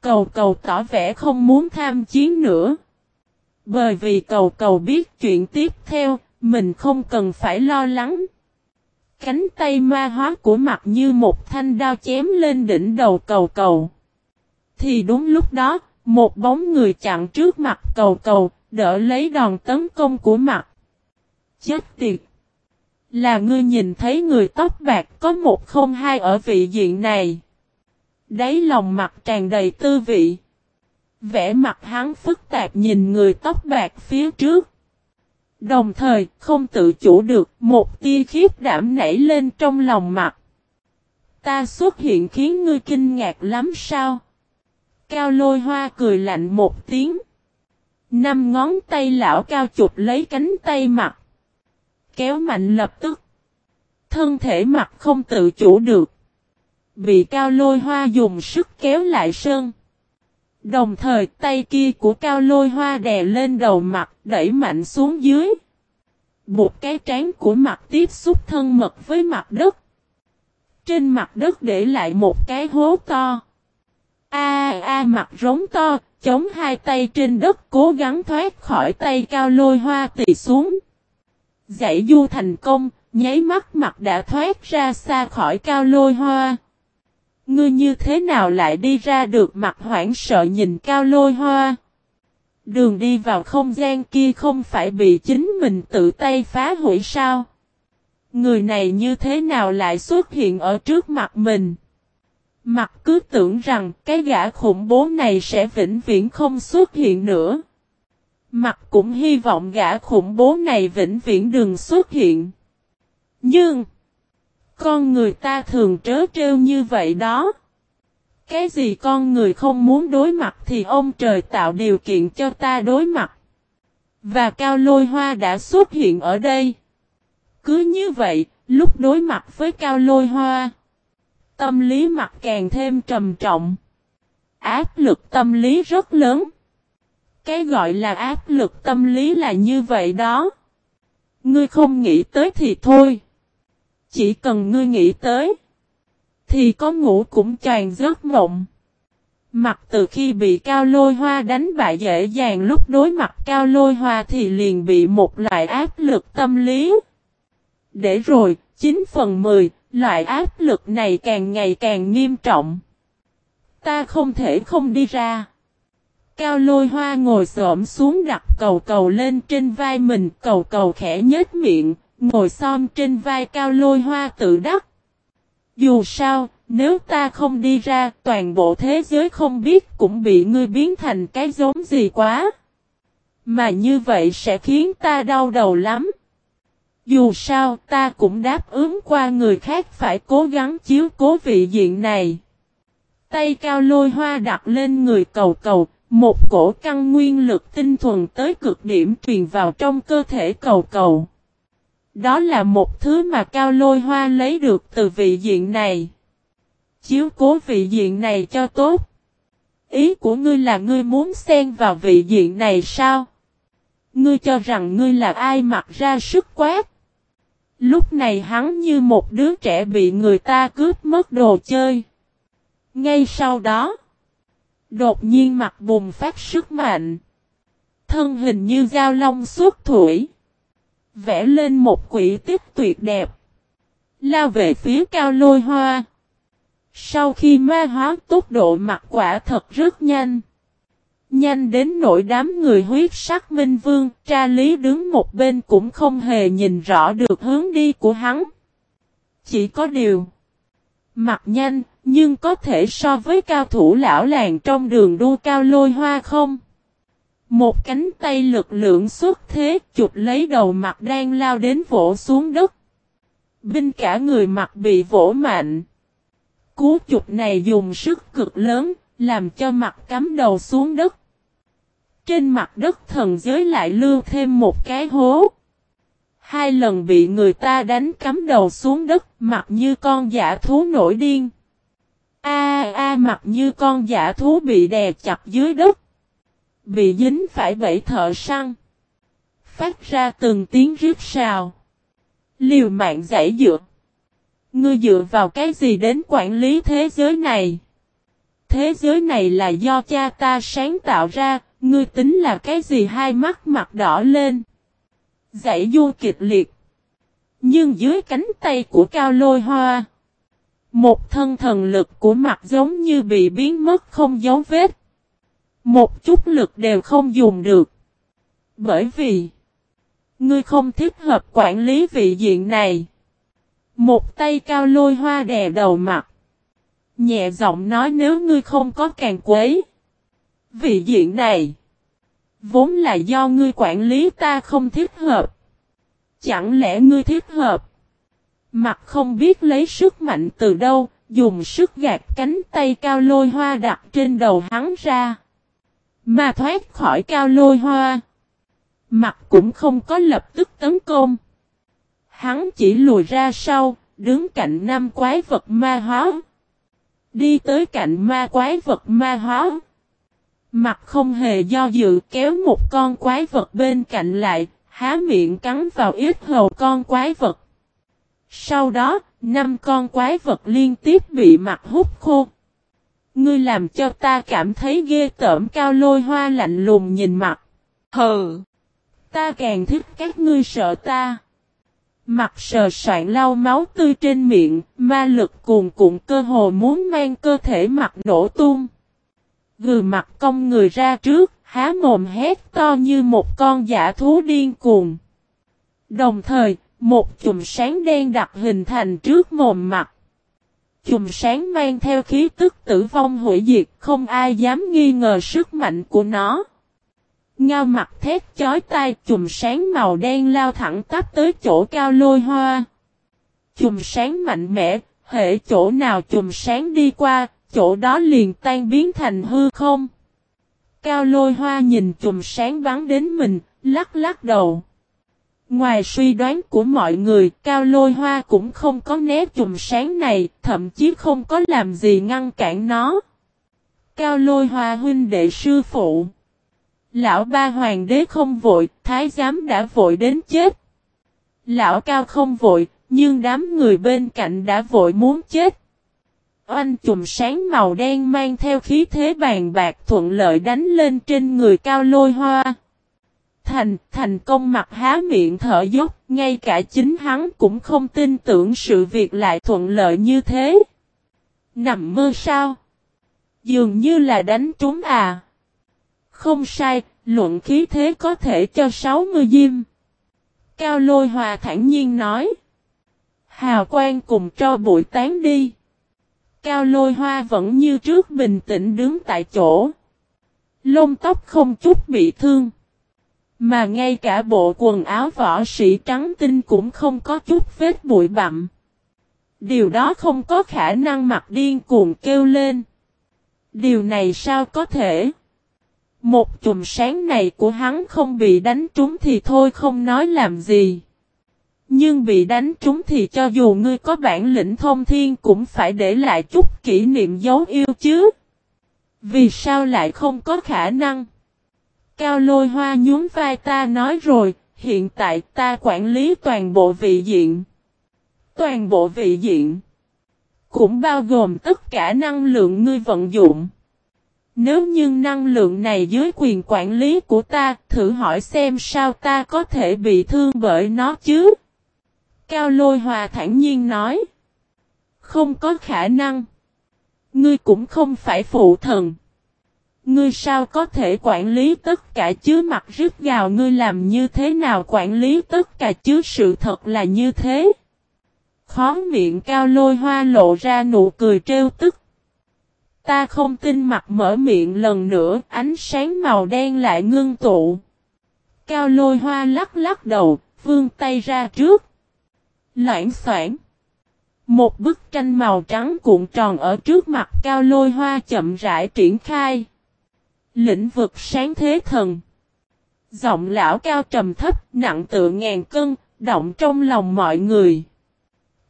Cầu cầu tỏ vẻ không muốn tham chiến nữa. Bởi vì cầu cầu biết chuyện tiếp theo, mình không cần phải lo lắng. Cánh tay ma hóa của mặt như một thanh đao chém lên đỉnh đầu cầu cầu. Thì đúng lúc đó, một bóng người chặn trước mặt cầu cầu, đỡ lấy đòn tấn công của mặt. Chết tiệt! Là ngươi nhìn thấy người tóc bạc có một không hai ở vị diện này. Đáy lòng mặt tràn đầy tư vị. Vẽ mặt hắn phức tạp nhìn người tóc bạc phía trước. Đồng thời, không tự chủ được, một tia khiếp đảm nảy lên trong lòng mặt. Ta xuất hiện khiến ngươi kinh ngạc lắm sao? Cao lôi hoa cười lạnh một tiếng. Năm ngón tay lão cao chụp lấy cánh tay mặt. Kéo mạnh lập tức. Thân thể mặt không tự chủ được. Bị cao lôi hoa dùng sức kéo lại sơn. Đồng thời tay kia của cao lôi hoa đè lên đầu mặt đẩy mạnh xuống dưới. Một cái trán của mặt tiếp xúc thân mật với mặt đất. Trên mặt đất để lại một cái hố to. A a mặt rống to, chống hai tay trên đất cố gắng thoát khỏi tay cao lôi hoa tỳ xuống. Giải du thành công, nháy mắt mặt đã thoát ra xa khỏi cao lôi hoa. Ngươi như thế nào lại đi ra được mặt hoảng sợ nhìn cao lôi hoa? Đường đi vào không gian kia không phải bị chính mình tự tay phá hủy sao? Người này như thế nào lại xuất hiện ở trước mặt mình? Mặt cứ tưởng rằng cái gã khủng bố này sẽ vĩnh viễn không xuất hiện nữa. Mặt cũng hy vọng gã khủng bố này vĩnh viễn đừng xuất hiện. Nhưng, con người ta thường trớ trêu như vậy đó. Cái gì con người không muốn đối mặt thì ông trời tạo điều kiện cho ta đối mặt. Và cao lôi hoa đã xuất hiện ở đây. Cứ như vậy, lúc đối mặt với cao lôi hoa, tâm lý mặt càng thêm trầm trọng. Áp lực tâm lý rất lớn. Cái gọi là áp lực tâm lý là như vậy đó. Ngươi không nghĩ tới thì thôi. Chỉ cần ngươi nghĩ tới. Thì có ngủ cũng tràn giấc mộng. Mặt từ khi bị cao lôi hoa đánh bại dễ dàng lúc đối mặt cao lôi hoa thì liền bị một loại áp lực tâm lý. Để rồi, 9 phần 10, loại áp lực này càng ngày càng nghiêm trọng. Ta không thể không đi ra. Cao lôi hoa ngồi xổm xuống đặt cầu cầu lên trên vai mình, cầu cầu khẽ nhếch miệng, ngồi xom trên vai cao lôi hoa tự đắc. Dù sao, nếu ta không đi ra, toàn bộ thế giới không biết cũng bị ngươi biến thành cái giống gì quá. Mà như vậy sẽ khiến ta đau đầu lắm. Dù sao, ta cũng đáp ứng qua người khác phải cố gắng chiếu cố vị diện này. Tay cao lôi hoa đặt lên người cầu cầu, một cổ căng nguyên lực tinh thuần tới cực điểm truyền vào trong cơ thể cầu cầu. Đó là một thứ mà cao lôi hoa lấy được từ vị diện này. Chiếu cố vị diện này cho tốt. Ý của ngươi là ngươi muốn xen vào vị diện này sao? Ngươi cho rằng ngươi là ai mặc ra sức quát. Lúc này hắn như một đứa trẻ bị người ta cướp mất đồ chơi. Ngay sau đó, đột nhiên mặt bùng phát sức mạnh. Thân hình như dao long suốt thủy. Vẽ lên một quỷ tích tuyệt đẹp. Lao về phía cao lôi hoa. Sau khi ma hóa tốc độ mặt quả thật rất nhanh. Nhanh đến nỗi đám người huyết sắc minh vương, tra lý đứng một bên cũng không hề nhìn rõ được hướng đi của hắn. Chỉ có điều. Mặt nhanh, nhưng có thể so với cao thủ lão làng trong đường đua cao lôi hoa không? Một cánh tay lực lượng xuất thế chụp lấy đầu mặt đang lao đến vỗ xuống đất. Binh cả người mặt bị vỗ mạnh. Cú chụp này dùng sức cực lớn, làm cho mặt cắm đầu xuống đất. Trên mặt đất thần giới lại lưu thêm một cái hố. Hai lần bị người ta đánh cắm đầu xuống đất, mặt như con giả thú nổi điên. A a mặt như con giả thú bị đè chặt dưới đất. Bị dính phải bẫy thợ săn. Phát ra từng tiếng rít sào. Liều mạng giải dựa. Ngươi dựa vào cái gì đến quản lý thế giới này? Thế giới này là do cha ta sáng tạo ra, ngươi tính là cái gì hai mắt mặt đỏ lên. Giải du kịch liệt. Nhưng dưới cánh tay của cao lôi hoa. Một thân thần lực của mặt giống như bị biến mất không dấu vết. Một chút lực đều không dùng được. Bởi vì. Ngươi không thích hợp quản lý vị diện này. Một tay cao lôi hoa đè đầu mặt. Nhẹ giọng nói nếu ngươi không có càng quấy. Vị diện này. Vốn là do ngươi quản lý ta không thích hợp. Chẳng lẽ ngươi thích hợp? Mặt không biết lấy sức mạnh từ đâu, dùng sức gạt cánh tay cao lôi hoa đặt trên đầu hắn ra. Mà thoát khỏi cao lôi hoa. Mặt cũng không có lập tức tấn công. Hắn chỉ lùi ra sau, đứng cạnh năm quái vật ma hóa. Đi tới cạnh ma quái vật ma hóa. Mặt không hề do dự kéo một con quái vật bên cạnh lại, há miệng cắn vào ít hầu con quái vật. Sau đó, năm con quái vật liên tiếp bị mặt hút khô. Ngươi làm cho ta cảm thấy ghê tởm cao lôi hoa lạnh lùng nhìn mặt. Hừ! Ta càng thích các ngươi sợ ta. Mặt sờ soạn lau máu tươi trên miệng, ma lực cuồn cuộn cơ hồ muốn mang cơ thể mặt nổ tung. Gừ mặt cong người ra trước, há mồm hét to như một con giả thú điên cuồng. Đồng thời, một chùm sáng đen đặc hình thành trước mồm mặt. Chùm sáng mang theo khí tức tử vong hủy diệt, không ai dám nghi ngờ sức mạnh của nó. Ngao mặt thét chói tai chùm sáng màu đen lao thẳng tắp tới chỗ cao lôi hoa. Chùm sáng mạnh mẽ, hệ chỗ nào chùm sáng đi qua, chỗ đó liền tan biến thành hư không. Cao lôi hoa nhìn chùm sáng bắn đến mình, lắc lắc đầu. Ngoài suy đoán của mọi người, Cao Lôi Hoa cũng không có né chùm sáng này, thậm chí không có làm gì ngăn cản nó. Cao Lôi Hoa huynh đệ sư phụ. Lão ba hoàng đế không vội, thái giám đã vội đến chết. Lão cao không vội, nhưng đám người bên cạnh đã vội muốn chết. Oanh chùm sáng màu đen mang theo khí thế bàn bạc thuận lợi đánh lên trên người cao lôi hoa. Thành, thành công mặt há miệng thở dốc, ngay cả chính hắn cũng không tin tưởng sự việc lại thuận lợi như thế. Nằm mơ sao? Dường như là đánh trúng à. Không sai, luận khí thế có thể cho 60 diêm. Cao lôi hòa thản nhiên nói. Hào quang cùng cho bụi tán đi. Cao lôi hoa vẫn như trước bình tĩnh đứng tại chỗ. Lông tóc không chút bị thương. Mà ngay cả bộ quần áo võ sĩ trắng tinh cũng không có chút vết bụi bặm. Điều đó không có khả năng mặt điên cuồng kêu lên. Điều này sao có thể? Một chùm sáng này của hắn không bị đánh trúng thì thôi không nói làm gì. Nhưng bị đánh trúng thì cho dù ngươi có bản lĩnh thông thiên cũng phải để lại chút kỷ niệm dấu yêu chứ. Vì sao lại không có khả năng? Cao lôi hoa nhún vai ta nói rồi, hiện tại ta quản lý toàn bộ vị diện. Toàn bộ vị diện. Cũng bao gồm tất cả năng lượng ngươi vận dụng. Nếu như năng lượng này dưới quyền quản lý của ta, thử hỏi xem sao ta có thể bị thương bởi nó chứ? Cao lôi hòa thản nhiên nói. Không có khả năng. Ngươi cũng không phải phụ thần. Ngươi sao có thể quản lý tất cả chứ mặt rứt gào ngươi làm như thế nào quản lý tất cả chứ sự thật là như thế. Khó miệng cao lôi hoa lộ ra nụ cười trêu tức. Ta không tin mặt mở miệng lần nữa, ánh sáng màu đen lại ngưng tụ. Cao lôi hoa lắc lắc đầu, vương tay ra trước. Loãng soảng. Một bức tranh màu trắng cuộn tròn ở trước mặt cao lôi hoa chậm rãi triển khai. Lĩnh vực sáng thế thần. Giọng lão cao trầm thấp, nặng tựa ngàn cân, động trong lòng mọi người.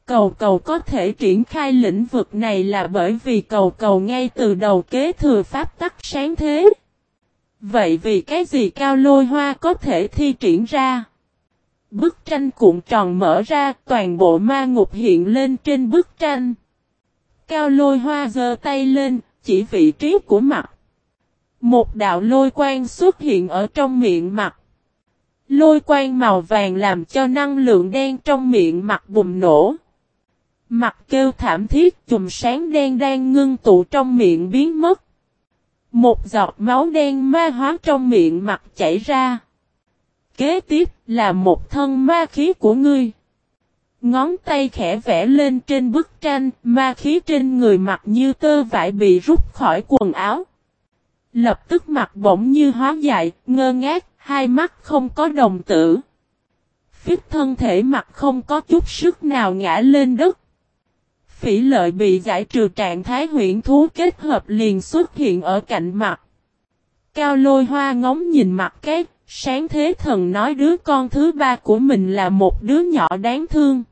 Cầu cầu có thể triển khai lĩnh vực này là bởi vì cầu cầu ngay từ đầu kế thừa pháp tắc sáng thế. Vậy vì cái gì cao lôi hoa có thể thi triển ra? Bức tranh cuộn tròn mở ra, toàn bộ ma ngục hiện lên trên bức tranh. Cao lôi hoa giơ tay lên, chỉ vị trí của mặt. Một đạo lôi quang xuất hiện ở trong miệng mặt. Lôi quang màu vàng làm cho năng lượng đen trong miệng mặt bùng nổ. Mặt kêu thảm thiết chùm sáng đen đang ngưng tụ trong miệng biến mất. Một giọt máu đen ma hóa trong miệng mặt chảy ra. Kế tiếp là một thân ma khí của ngươi. Ngón tay khẽ vẽ lên trên bức tranh, ma khí trên người mặt như tơ vải bị rút khỏi quần áo. Lập tức mặt bỗng như hóa dại, ngơ ngác, hai mắt không có đồng tử. Phích thân thể mặt không có chút sức nào ngã lên đất. Phỉ lợi bị giải trừ trạng thái huyện thú kết hợp liền xuất hiện ở cạnh mặt. Cao lôi hoa ngóng nhìn mặt cái, sáng thế thần nói đứa con thứ ba của mình là một đứa nhỏ đáng thương.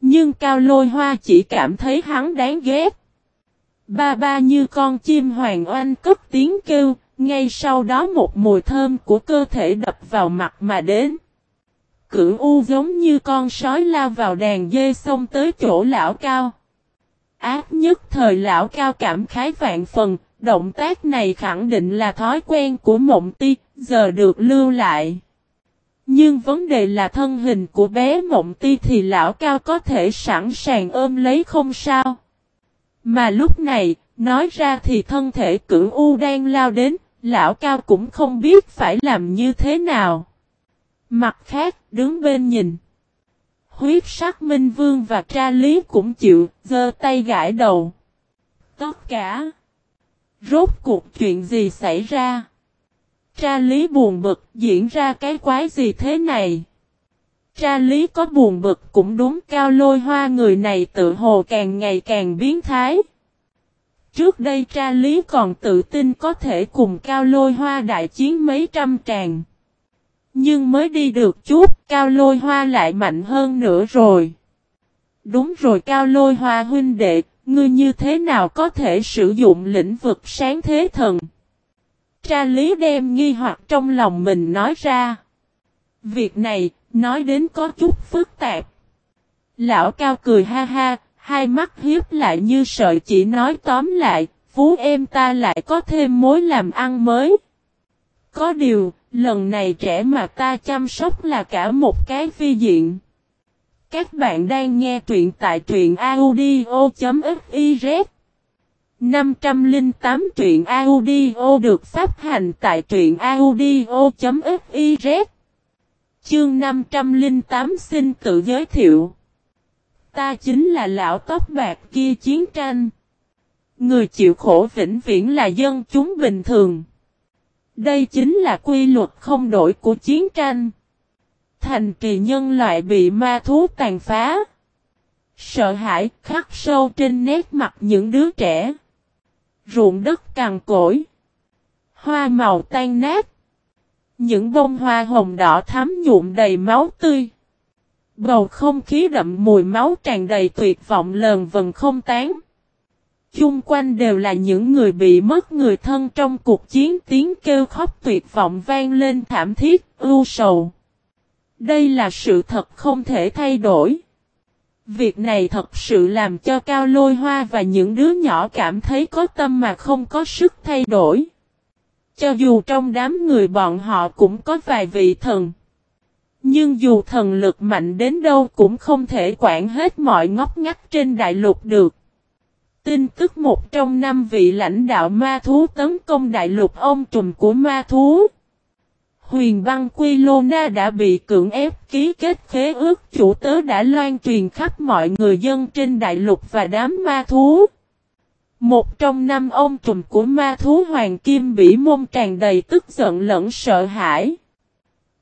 Nhưng cao lôi hoa chỉ cảm thấy hắn đáng ghét. Ba ba như con chim hoàng oanh cất tiếng kêu, ngay sau đó một mùi thơm của cơ thể đập vào mặt mà đến. Cửu U giống như con sói lao vào đàn dê xông tới chỗ lão cao. Ác nhất thời lão cao cảm khái vạn phần, động tác này khẳng định là thói quen của mộng ti, giờ được lưu lại. Nhưng vấn đề là thân hình của bé mộng ti thì lão cao có thể sẵn sàng ôm lấy không sao. Mà lúc này, nói ra thì thân thể cửu U đang lao đến, lão cao cũng không biết phải làm như thế nào. Mặt khác, đứng bên nhìn. Huyết sắc Minh Vương và tra lý cũng chịu, giơ tay gãi đầu. Tất cả. Rốt cuộc chuyện gì xảy ra? Tra lý buồn bực diễn ra cái quái gì thế này? Tra lý có buồn bực cũng đúng cao lôi hoa người này tự hồ càng ngày càng biến thái. Trước đây tra lý còn tự tin có thể cùng cao lôi hoa đại chiến mấy trăm tràng. Nhưng mới đi được chút, cao lôi hoa lại mạnh hơn nữa rồi. Đúng rồi cao lôi hoa huynh đệ, ngươi như thế nào có thể sử dụng lĩnh vực sáng thế thần? Tra lý đem nghi hoặc trong lòng mình nói ra. Việc này, nói đến có chút phức tạp. Lão cao cười ha ha, hai mắt hiếp lại như sợi chỉ nói tóm lại, phú em ta lại có thêm mối làm ăn mới. Có điều, lần này trẻ mà ta chăm sóc là cả một cái phi diện. Các bạn đang nghe truyện tại truyện audio.fiz 508 truyện audio được phát hành tại truyện audio.fiz Chương 508 xin tự giới thiệu. Ta chính là lão tóc bạc kia chiến tranh. Người chịu khổ vĩnh viễn là dân chúng bình thường. Đây chính là quy luật không đổi của chiến tranh. Thành trì nhân loại bị ma thú tàn phá. Sợ hãi khắc sâu trên nét mặt những đứa trẻ. Ruộng đất cằn cỗi. Hoa màu tan nát. Những bông hoa hồng đỏ thắm nhuộm đầy máu tươi. Bầu không khí đậm mùi máu tràn đầy tuyệt vọng lờn vần không tán. Chung quanh đều là những người bị mất người thân trong cuộc chiến tiếng kêu khóc tuyệt vọng vang lên thảm thiết, ưu sầu. Đây là sự thật không thể thay đổi. Việc này thật sự làm cho Cao Lôi Hoa và những đứa nhỏ cảm thấy có tâm mà không có sức thay đổi. Cho dù trong đám người bọn họ cũng có vài vị thần. Nhưng dù thần lực mạnh đến đâu cũng không thể quản hết mọi ngóc ngách trên đại lục được. Tin tức một trong năm vị lãnh đạo ma thú tấn công đại lục ông trùm của ma thú. Huyền băng Quy Lô Na đã bị cưỡng ép ký kết khế ước, chủ tớ đã loan truyền khắp mọi người dân trên đại lục và đám ma thú. Một trong năm ông trùm của ma thú Hoàng Kim Bỉ Môn tràn đầy tức giận lẫn sợ hãi.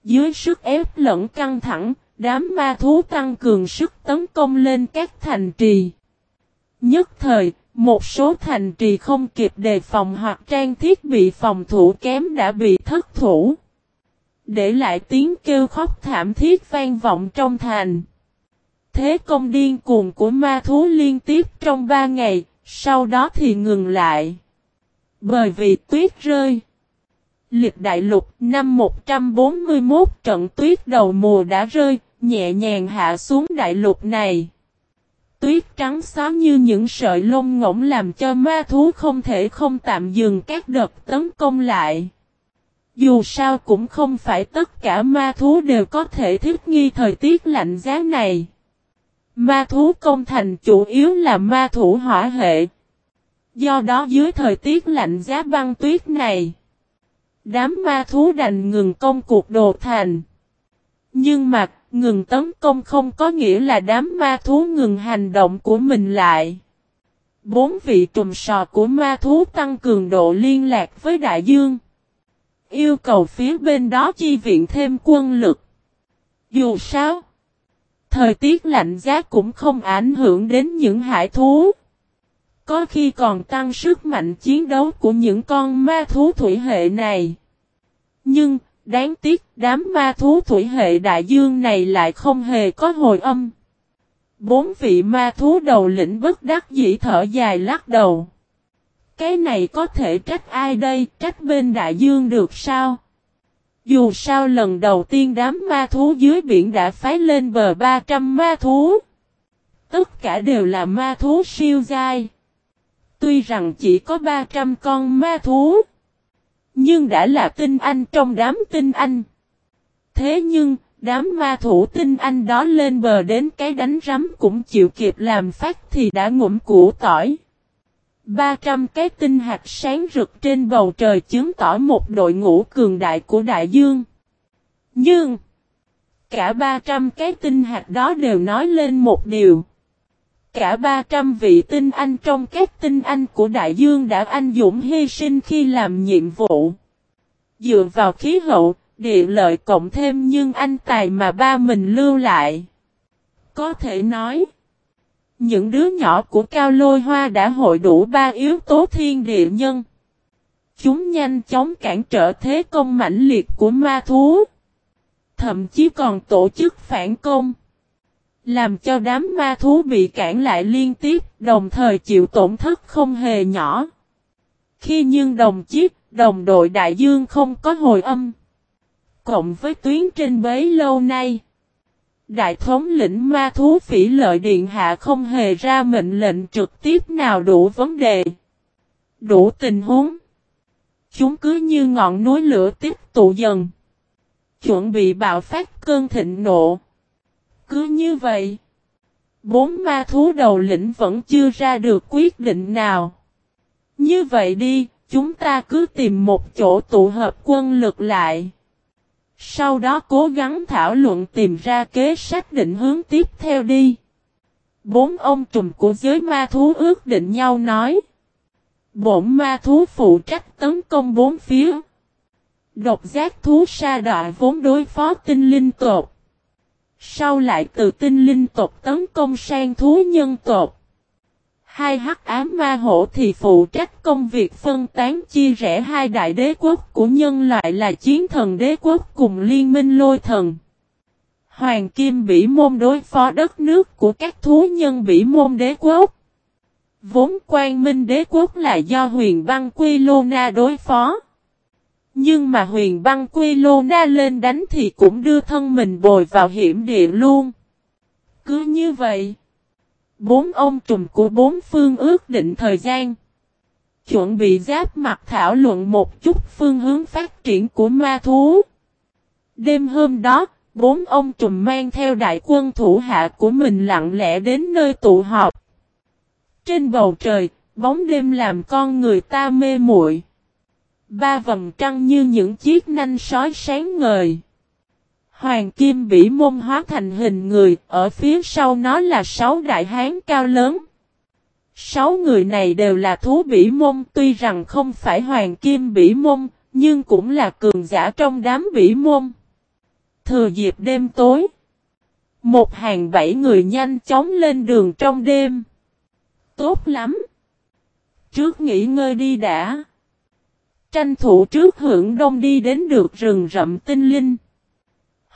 Dưới sức ép lẫn căng thẳng, đám ma thú tăng cường sức tấn công lên các thành trì. Nhất thời, một số thành trì không kịp đề phòng hoặc trang thiết bị phòng thủ kém đã bị thất thủ để lại tiếng kêu khóc thảm thiết vang vọng trong thành. Thế công điên cuồng của ma thú liên tiếp trong ba ngày, sau đó thì ngừng lại. Bởi vì tuyết rơi. Liệt đại lục năm 141 trận tuyết đầu mùa đã rơi, nhẹ nhàng hạ xuống đại lục này. Tuyết trắng xóa như những sợi lông ngỗng làm cho ma thú không thể không tạm dừng các đợt tấn công lại. Dù sao cũng không phải tất cả ma thú đều có thể thích nghi thời tiết lạnh giá này. Ma thú công thành chủ yếu là ma thủ hỏa hệ. Do đó dưới thời tiết lạnh giá băng tuyết này, đám ma thú đành ngừng công cuộc đồ thành. Nhưng mà, ngừng tấn công không có nghĩa là đám ma thú ngừng hành động của mình lại. Bốn vị trùm sò của ma thú tăng cường độ liên lạc với đại dương. Yêu cầu phía bên đó chi viện thêm quân lực. Dù sao, thời tiết lạnh giá cũng không ảnh hưởng đến những hải thú. Có khi còn tăng sức mạnh chiến đấu của những con ma thú thủy hệ này. Nhưng, đáng tiếc đám ma thú thủy hệ đại dương này lại không hề có hồi âm. Bốn vị ma thú đầu lĩnh bất đắc dĩ thở dài lắc đầu. Cái này có thể trách ai đây, trách bên đại dương được sao? Dù sao lần đầu tiên đám ma thú dưới biển đã phái lên bờ 300 ma thú. Tất cả đều là ma thú siêu dai. Tuy rằng chỉ có 300 con ma thú. Nhưng đã là tinh anh trong đám tinh anh. Thế nhưng, đám ma thủ tinh anh đó lên bờ đến cái đánh rắm cũng chịu kịp làm phát thì đã ngụm củ tỏi. 300 cái tinh hạt sáng rực trên bầu trời chứng tỏ một đội ngũ cường đại của đại dương. Nhưng, cả 300 cái tinh hạt đó đều nói lên một điều. Cả 300 vị tinh anh trong các tinh anh của đại dương đã anh dũng hy sinh khi làm nhiệm vụ. Dựa vào khí hậu, địa lợi cộng thêm nhưng anh tài mà ba mình lưu lại. Có thể nói, những đứa nhỏ của Cao Lôi Hoa đã hội đủ ba yếu tố thiên địa nhân. Chúng nhanh chóng cản trở thế công mãnh liệt của ma thú. Thậm chí còn tổ chức phản công. Làm cho đám ma thú bị cản lại liên tiếp, đồng thời chịu tổn thất không hề nhỏ. Khi nhưng đồng chiếc, đồng đội đại dương không có hồi âm. Cộng với tuyến trên bấy lâu nay. Đại thống lĩnh ma thú phỉ lợi điện hạ không hề ra mệnh lệnh trực tiếp nào đủ vấn đề. Đủ tình huống. Chúng cứ như ngọn núi lửa tiếp tụ dần. Chuẩn bị bạo phát cơn thịnh nộ. Cứ như vậy. Bốn ma thú đầu lĩnh vẫn chưa ra được quyết định nào. Như vậy đi, chúng ta cứ tìm một chỗ tụ hợp quân lực lại. Sau đó cố gắng thảo luận tìm ra kế sách định hướng tiếp theo đi. Bốn ông trùm của giới ma thú ước định nhau nói. Bổn ma thú phụ trách tấn công bốn phía. Độc giác thú sa đọa vốn đối phó tinh linh tột. Sau lại từ tinh linh tộc tấn công sang thú nhân tộc. Hai hắc ám ma hổ thì phụ trách công việc phân tán chia rẽ hai đại đế quốc của nhân loại là chiến thần đế quốc cùng liên minh lôi thần. Hoàng kim bỉ môn đối phó đất nước của các thú nhân bỉ môn đế quốc. Vốn quan minh đế quốc là do huyền băng quy lô na đối phó. Nhưng mà huyền băng quy lô na lên đánh thì cũng đưa thân mình bồi vào hiểm địa luôn. Cứ như vậy. Bốn ông trùm của bốn phương ước định thời gian. Chuẩn bị giáp mặt thảo luận một chút phương hướng phát triển của ma thú. Đêm hôm đó, bốn ông trùm mang theo đại quân thủ hạ của mình lặng lẽ đến nơi tụ họp. Trên bầu trời, bóng đêm làm con người ta mê muội. Ba vầng trăng như những chiếc nanh sói sáng ngời. Hoàng kim bỉ môn hóa thành hình người, ở phía sau nó là sáu đại hán cao lớn. Sáu người này đều là thú bỉ môn tuy rằng không phải hoàng kim bỉ môn, nhưng cũng là cường giả trong đám bỉ môn. Thừa dịp đêm tối. Một hàng bảy người nhanh chóng lên đường trong đêm. Tốt lắm. Trước nghỉ ngơi đi đã. Tranh thủ trước hưởng đông đi đến được rừng rậm tinh linh.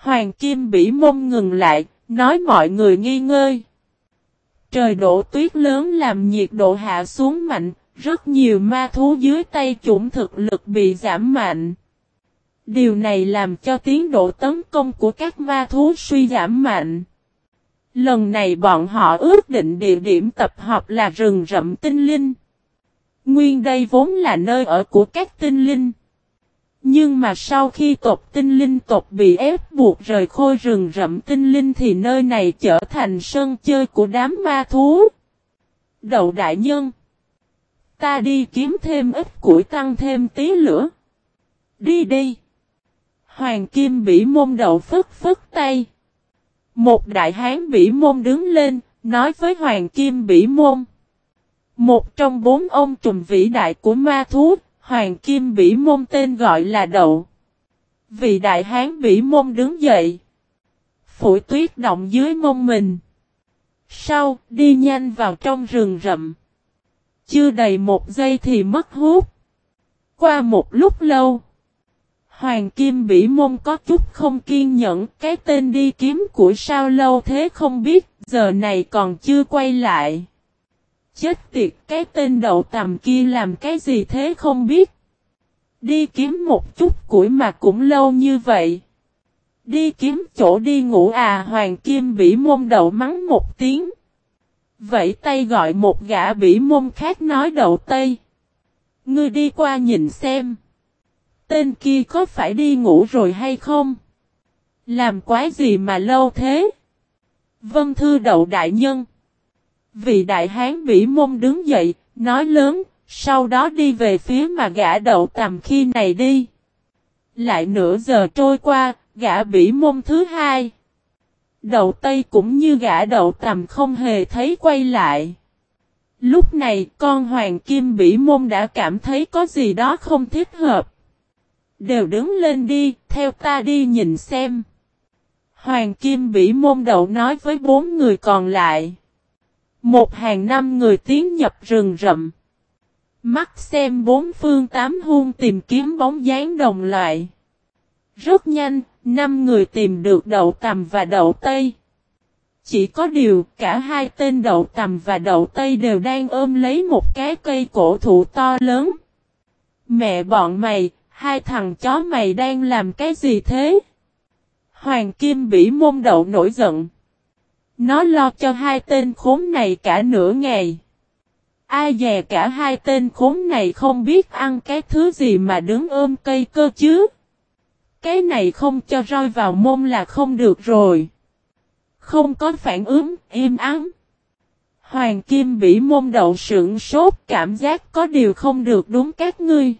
Hoàng Kim bỉ mông ngừng lại, nói mọi người nghi ngơi. Trời đổ tuyết lớn làm nhiệt độ hạ xuống mạnh, rất nhiều ma thú dưới tay chủng thực lực bị giảm mạnh. Điều này làm cho tiến độ tấn công của các ma thú suy giảm mạnh. Lần này bọn họ ước định địa điểm tập hợp là rừng rậm tinh linh. Nguyên đây vốn là nơi ở của các tinh linh. Nhưng mà sau khi tộc tinh linh tộc bị ép buộc rời khôi rừng rậm tinh linh thì nơi này trở thành sân chơi của đám ma thú. Đậu đại nhân. Ta đi kiếm thêm ít củi tăng thêm tí lửa. Đi đi. Hoàng kim bỉ môn đậu phất phất tay. Một đại hán bỉ môn đứng lên, nói với hoàng kim bỉ môn. Một trong bốn ông trùm vĩ đại của ma thú, Hoàng Kim Bỉ Môn tên gọi là Đậu. Vị đại hán Bỉ Môn đứng dậy. Phủi tuyết động dưới mông mình. Sau, đi nhanh vào trong rừng rậm. Chưa đầy một giây thì mất hút. Qua một lúc lâu. Hoàng Kim Bỉ Môn có chút không kiên nhẫn. Cái tên đi kiếm của sao lâu thế không biết. Giờ này còn chưa quay lại. Chết tiệt, cái tên đậu tầm kia làm cái gì thế không biết. Đi kiếm một chút củi mà cũng lâu như vậy. Đi kiếm chỗ đi ngủ à hoàng kim bỉ môn đậu mắng một tiếng. Vậy tay gọi một gã bỉ môn khác nói đậu tây. Ngươi đi qua nhìn xem. Tên kia có phải đi ngủ rồi hay không? Làm quái gì mà lâu thế? Vân thư đậu đại nhân. Vị đại hán bỉ môn đứng dậy, nói lớn, sau đó đi về phía mà gã đậu tầm khi này đi. Lại nửa giờ trôi qua, gã bỉ môn thứ hai. Đậu Tây cũng như gã đậu tầm không hề thấy quay lại. Lúc này con hoàng kim bỉ môn đã cảm thấy có gì đó không thích hợp. Đều đứng lên đi, theo ta đi nhìn xem. Hoàng kim bỉ môn đậu nói với bốn người còn lại. Một hàng năm người tiến nhập rừng rậm. Mắt xem bốn phương tám hung tìm kiếm bóng dáng đồng loại. Rất nhanh, năm người tìm được đậu tầm và đậu tây. Chỉ có điều, cả hai tên đậu tầm và đậu tây đều đang ôm lấy một cái cây cổ thụ to lớn. Mẹ bọn mày, hai thằng chó mày đang làm cái gì thế? Hoàng Kim bị môn đậu nổi giận. Nó lo cho hai tên khốn này cả nửa ngày. Ai dè cả hai tên khốn này không biết ăn cái thứ gì mà đứng ôm cây cơ chứ. Cái này không cho roi vào mông là không được rồi. Không có phản ứng, im ắng. Hoàng Kim bị môn đậu sững sốt cảm giác có điều không được đúng các ngươi.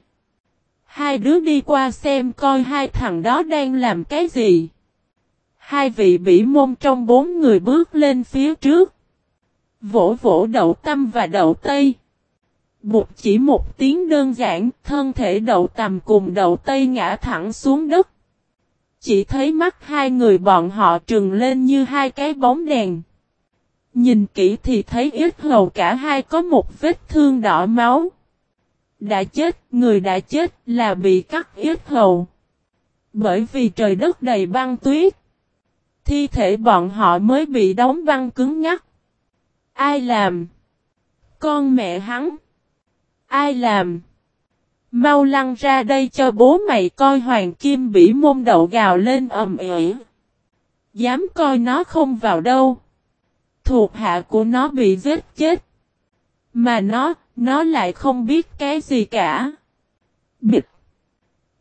Hai đứa đi qua xem coi hai thằng đó đang làm cái gì. Hai vị bỉ môn trong bốn người bước lên phía trước. Vỗ vỗ đậu tâm và đậu tây. Một chỉ một tiếng đơn giản, thân thể đậu tầm cùng đậu tây ngã thẳng xuống đất. Chỉ thấy mắt hai người bọn họ trừng lên như hai cái bóng đèn. Nhìn kỹ thì thấy ít hầu cả hai có một vết thương đỏ máu. Đã chết, người đã chết là bị cắt ít hầu. Bởi vì trời đất đầy băng tuyết. Thi thể bọn họ mới bị đóng băng cứng nhắc. Ai làm? Con mẹ hắn. Ai làm? Mau lăn ra đây cho bố mày coi hoàng kim bỉ môn đậu gào lên ầm ĩ. Dám coi nó không vào đâu. Thuộc hạ của nó bị giết chết. Mà nó, nó lại không biết cái gì cả. Bịt.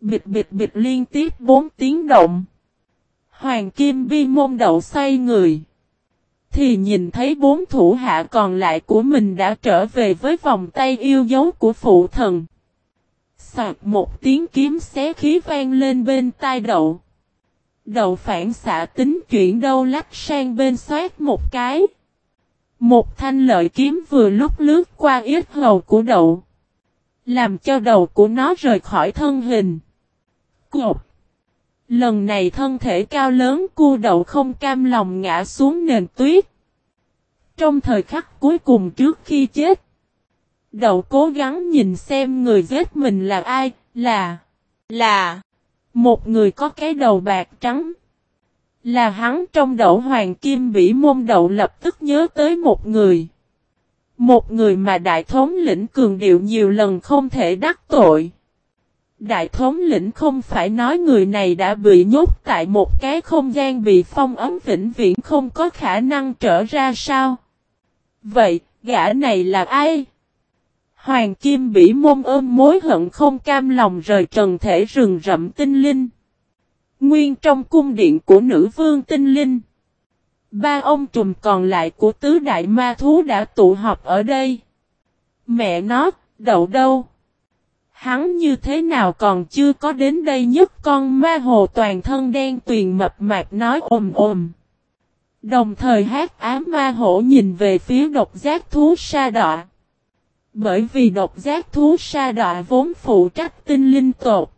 Bịt bịt bịt liên tiếp bốn tiếng động. Hoàng kim bi môn đậu xoay người. Thì nhìn thấy bốn thủ hạ còn lại của mình đã trở về với vòng tay yêu dấu của phụ thần. Sạc một tiếng kiếm xé khí vang lên bên tai đậu. Đậu phản xạ tính chuyển đâu lách sang bên xoát một cái. Một thanh lợi kiếm vừa lúc lướt qua yết hầu của đậu. Làm cho đầu của nó rời khỏi thân hình. Cột. Lần này thân thể cao lớn cu đậu không cam lòng ngã xuống nền tuyết. Trong thời khắc cuối cùng trước khi chết. Đậu cố gắng nhìn xem người giết mình là ai, là, là, một người có cái đầu bạc trắng. Là hắn trong đậu hoàng kim bỉ môn đậu lập tức nhớ tới một người. Một người mà đại thống lĩnh cường điệu nhiều lần không thể đắc tội. Đại thống lĩnh không phải nói người này đã bị nhốt tại một cái không gian bị phong ấm vĩnh viễn không có khả năng trở ra sao? Vậy, gã này là ai? Hoàng Kim bị môn ôm mối hận không cam lòng rời trần thể rừng rậm tinh linh. Nguyên trong cung điện của nữ vương tinh linh. Ba ông trùm còn lại của tứ đại ma thú đã tụ họp ở đây. Mẹ nó, đậu đâu? Hắn như thế nào còn chưa có đến đây nhất con ma hồ toàn thân đen tuyền mập mạp nói ồm ồm. Đồng thời hát ám ma hổ nhìn về phía độc giác thú sa đọa. Bởi vì độc giác thú sa đọa vốn phụ trách tinh linh tộc.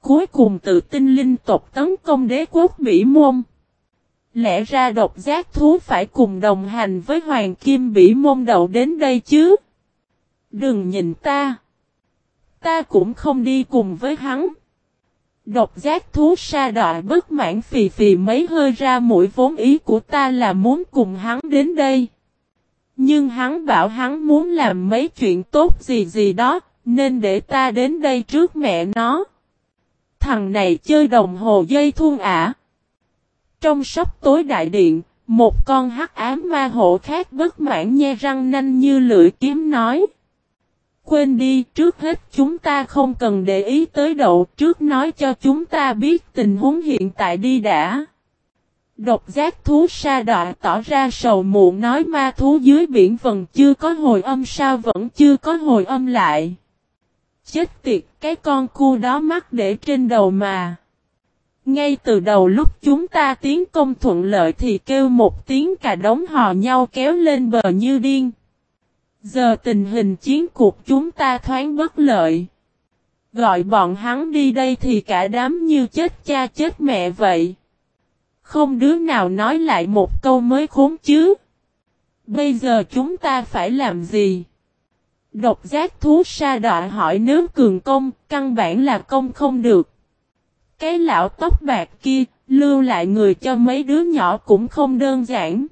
Cuối cùng từ tinh linh tộc tấn công đế quốc Mỹ Môn. Lẽ ra độc giác thú phải cùng đồng hành với Hoàng Kim Bỉ Môn đậu đến đây chứ. Đừng nhìn ta. Ta cũng không đi cùng với hắn. Độc giác thú sa đọa bất mãn phì phì mấy hơi ra mũi vốn ý của ta là muốn cùng hắn đến đây. Nhưng hắn bảo hắn muốn làm mấy chuyện tốt gì gì đó, nên để ta đến đây trước mẹ nó. Thằng này chơi đồng hồ dây thun ả. Trong sóc tối đại điện, một con hắc ám ma hộ khác bất mãn nhe răng nanh như lưỡi kiếm nói. Quên đi, trước hết chúng ta không cần để ý tới đậu, trước nói cho chúng ta biết tình huống hiện tại đi đã. Độc giác thú sa đọa tỏ ra sầu muộn nói ma thú dưới biển vẫn chưa có hồi âm sao vẫn chưa có hồi âm lại. Chết tiệt, cái con cu đó mắc để trên đầu mà. Ngay từ đầu lúc chúng ta tiến công thuận lợi thì kêu một tiếng cả đống hò nhau kéo lên bờ như điên. Giờ tình hình chiến cuộc chúng ta thoáng bất lợi. Gọi bọn hắn đi đây thì cả đám như chết cha chết mẹ vậy. Không đứa nào nói lại một câu mới khốn chứ. Bây giờ chúng ta phải làm gì? Độc giác thú sa đọa hỏi nếu cường công, căn bản là công không được. Cái lão tóc bạc kia, lưu lại người cho mấy đứa nhỏ cũng không đơn giản.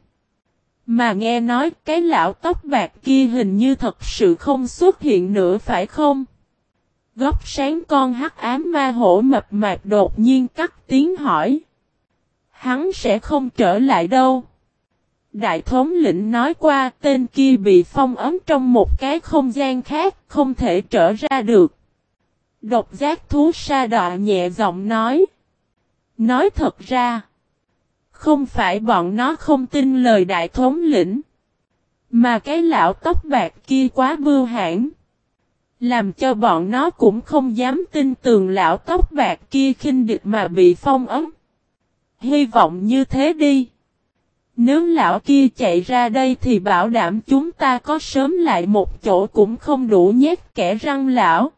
Mà nghe nói cái lão tóc bạc kia hình như thật sự không xuất hiện nữa phải không? Góc sáng con hắc ám ma hổ mập mạp đột nhiên cắt tiếng hỏi. Hắn sẽ không trở lại đâu. Đại thống lĩnh nói qua tên kia bị phong ấm trong một cái không gian khác, không thể trở ra được. Độc giác thú sa đọa nhẹ giọng nói. Nói thật ra, không phải bọn nó không tin lời đại thống lĩnh, mà cái lão tóc bạc kia quá bưu hãn. Làm cho bọn nó cũng không dám tin tưởng lão tóc bạc kia khinh địch mà bị phong ấm. Hy vọng như thế đi. Nếu lão kia chạy ra đây thì bảo đảm chúng ta có sớm lại một chỗ cũng không đủ nhét kẻ răng lão.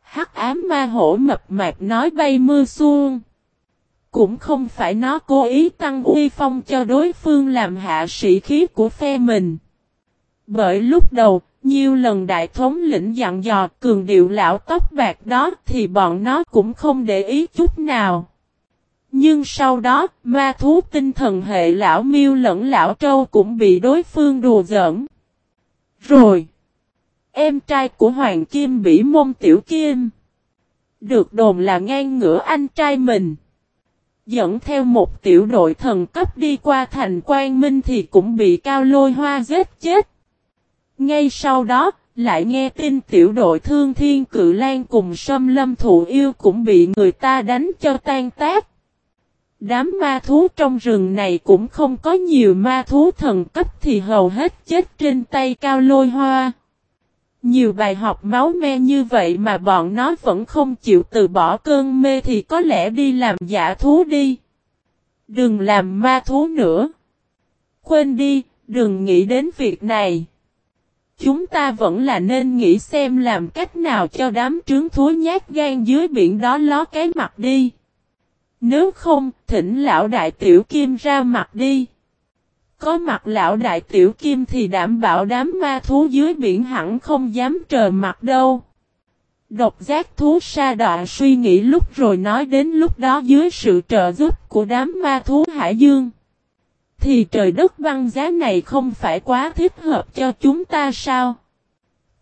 Hắc ám ma hổ mập mạp nói bay mưa xuông. Cũng không phải nó cố ý tăng uy phong cho đối phương làm hạ sĩ khí của phe mình. Bởi lúc đầu, nhiều lần đại thống lĩnh dặn dò cường điệu lão tóc bạc đó thì bọn nó cũng không để ý chút nào. Nhưng sau đó, ma thú tinh thần hệ lão miêu lẫn lão trâu cũng bị đối phương đùa giỡn. Rồi, em trai của Hoàng Kim bị môn tiểu kim. Được đồn là ngang ngửa anh trai mình. Dẫn theo một tiểu đội thần cấp đi qua thành Quang Minh thì cũng bị cao lôi hoa giết chết. Ngay sau đó, lại nghe tin tiểu đội thương thiên cự lan cùng sâm lâm thụ yêu cũng bị người ta đánh cho tan tác. Đám ma thú trong rừng này cũng không có nhiều ma thú thần cấp thì hầu hết chết trên tay cao lôi hoa. Nhiều bài học máu me như vậy mà bọn nó vẫn không chịu từ bỏ cơn mê thì có lẽ đi làm giả thú đi. Đừng làm ma thú nữa. Quên đi, đừng nghĩ đến việc này. Chúng ta vẫn là nên nghĩ xem làm cách nào cho đám trướng thú nhát gan dưới biển đó ló cái mặt đi. Nếu không, thỉnh lão đại tiểu kim ra mặt đi. Có mặt lão đại tiểu kim thì đảm bảo đám ma thú dưới biển hẳn không dám trời mặt đâu. Độc giác thú sa đọa suy nghĩ lúc rồi nói đến lúc đó dưới sự trợ giúp của đám ma thú hải dương. Thì trời đất băng giá này không phải quá thích hợp cho chúng ta sao?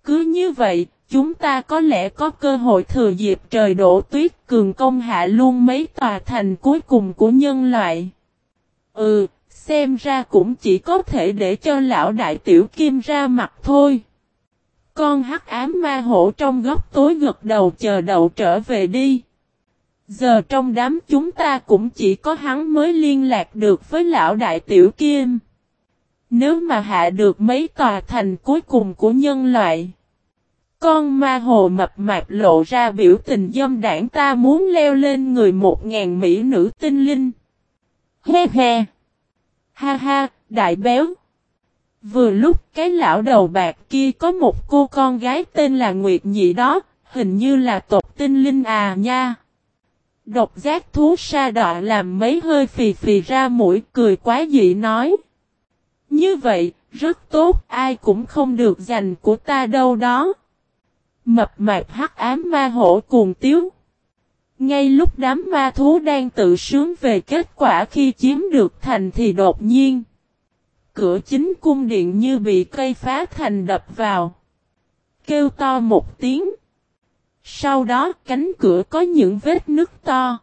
Cứ như vậy, chúng ta có lẽ có cơ hội thừa dịp trời đổ tuyết cường công hạ luôn mấy tòa thành cuối cùng của nhân loại. Ừ, xem ra cũng chỉ có thể để cho lão đại tiểu kim ra mặt thôi. Con hắc ám ma hổ trong góc tối gật đầu chờ đậu trở về đi. Giờ trong đám chúng ta cũng chỉ có hắn mới liên lạc được với lão đại tiểu kim. Nếu mà hạ được mấy tòa thành cuối cùng của nhân loại. Con ma hồ mập mạp lộ ra biểu tình dâm đảng ta muốn leo lên người một ngàn mỹ nữ tinh linh. He he. Ha ha, đại béo. Vừa lúc cái lão đầu bạc kia có một cô con gái tên là Nguyệt Nhị đó, hình như là tộc tinh linh à nha. Độc giác thú sa đọa làm mấy hơi phì phì ra mũi cười quá dị nói. Như vậy, rất tốt, ai cũng không được giành của ta đâu đó. Mập mạp hắc ám ma hổ cuồng tiếu. Ngay lúc đám ma thú đang tự sướng về kết quả khi chiếm được thành thì đột nhiên. Cửa chính cung điện như bị cây phá thành đập vào. Kêu to một tiếng. Sau đó cánh cửa có những vết nứt to.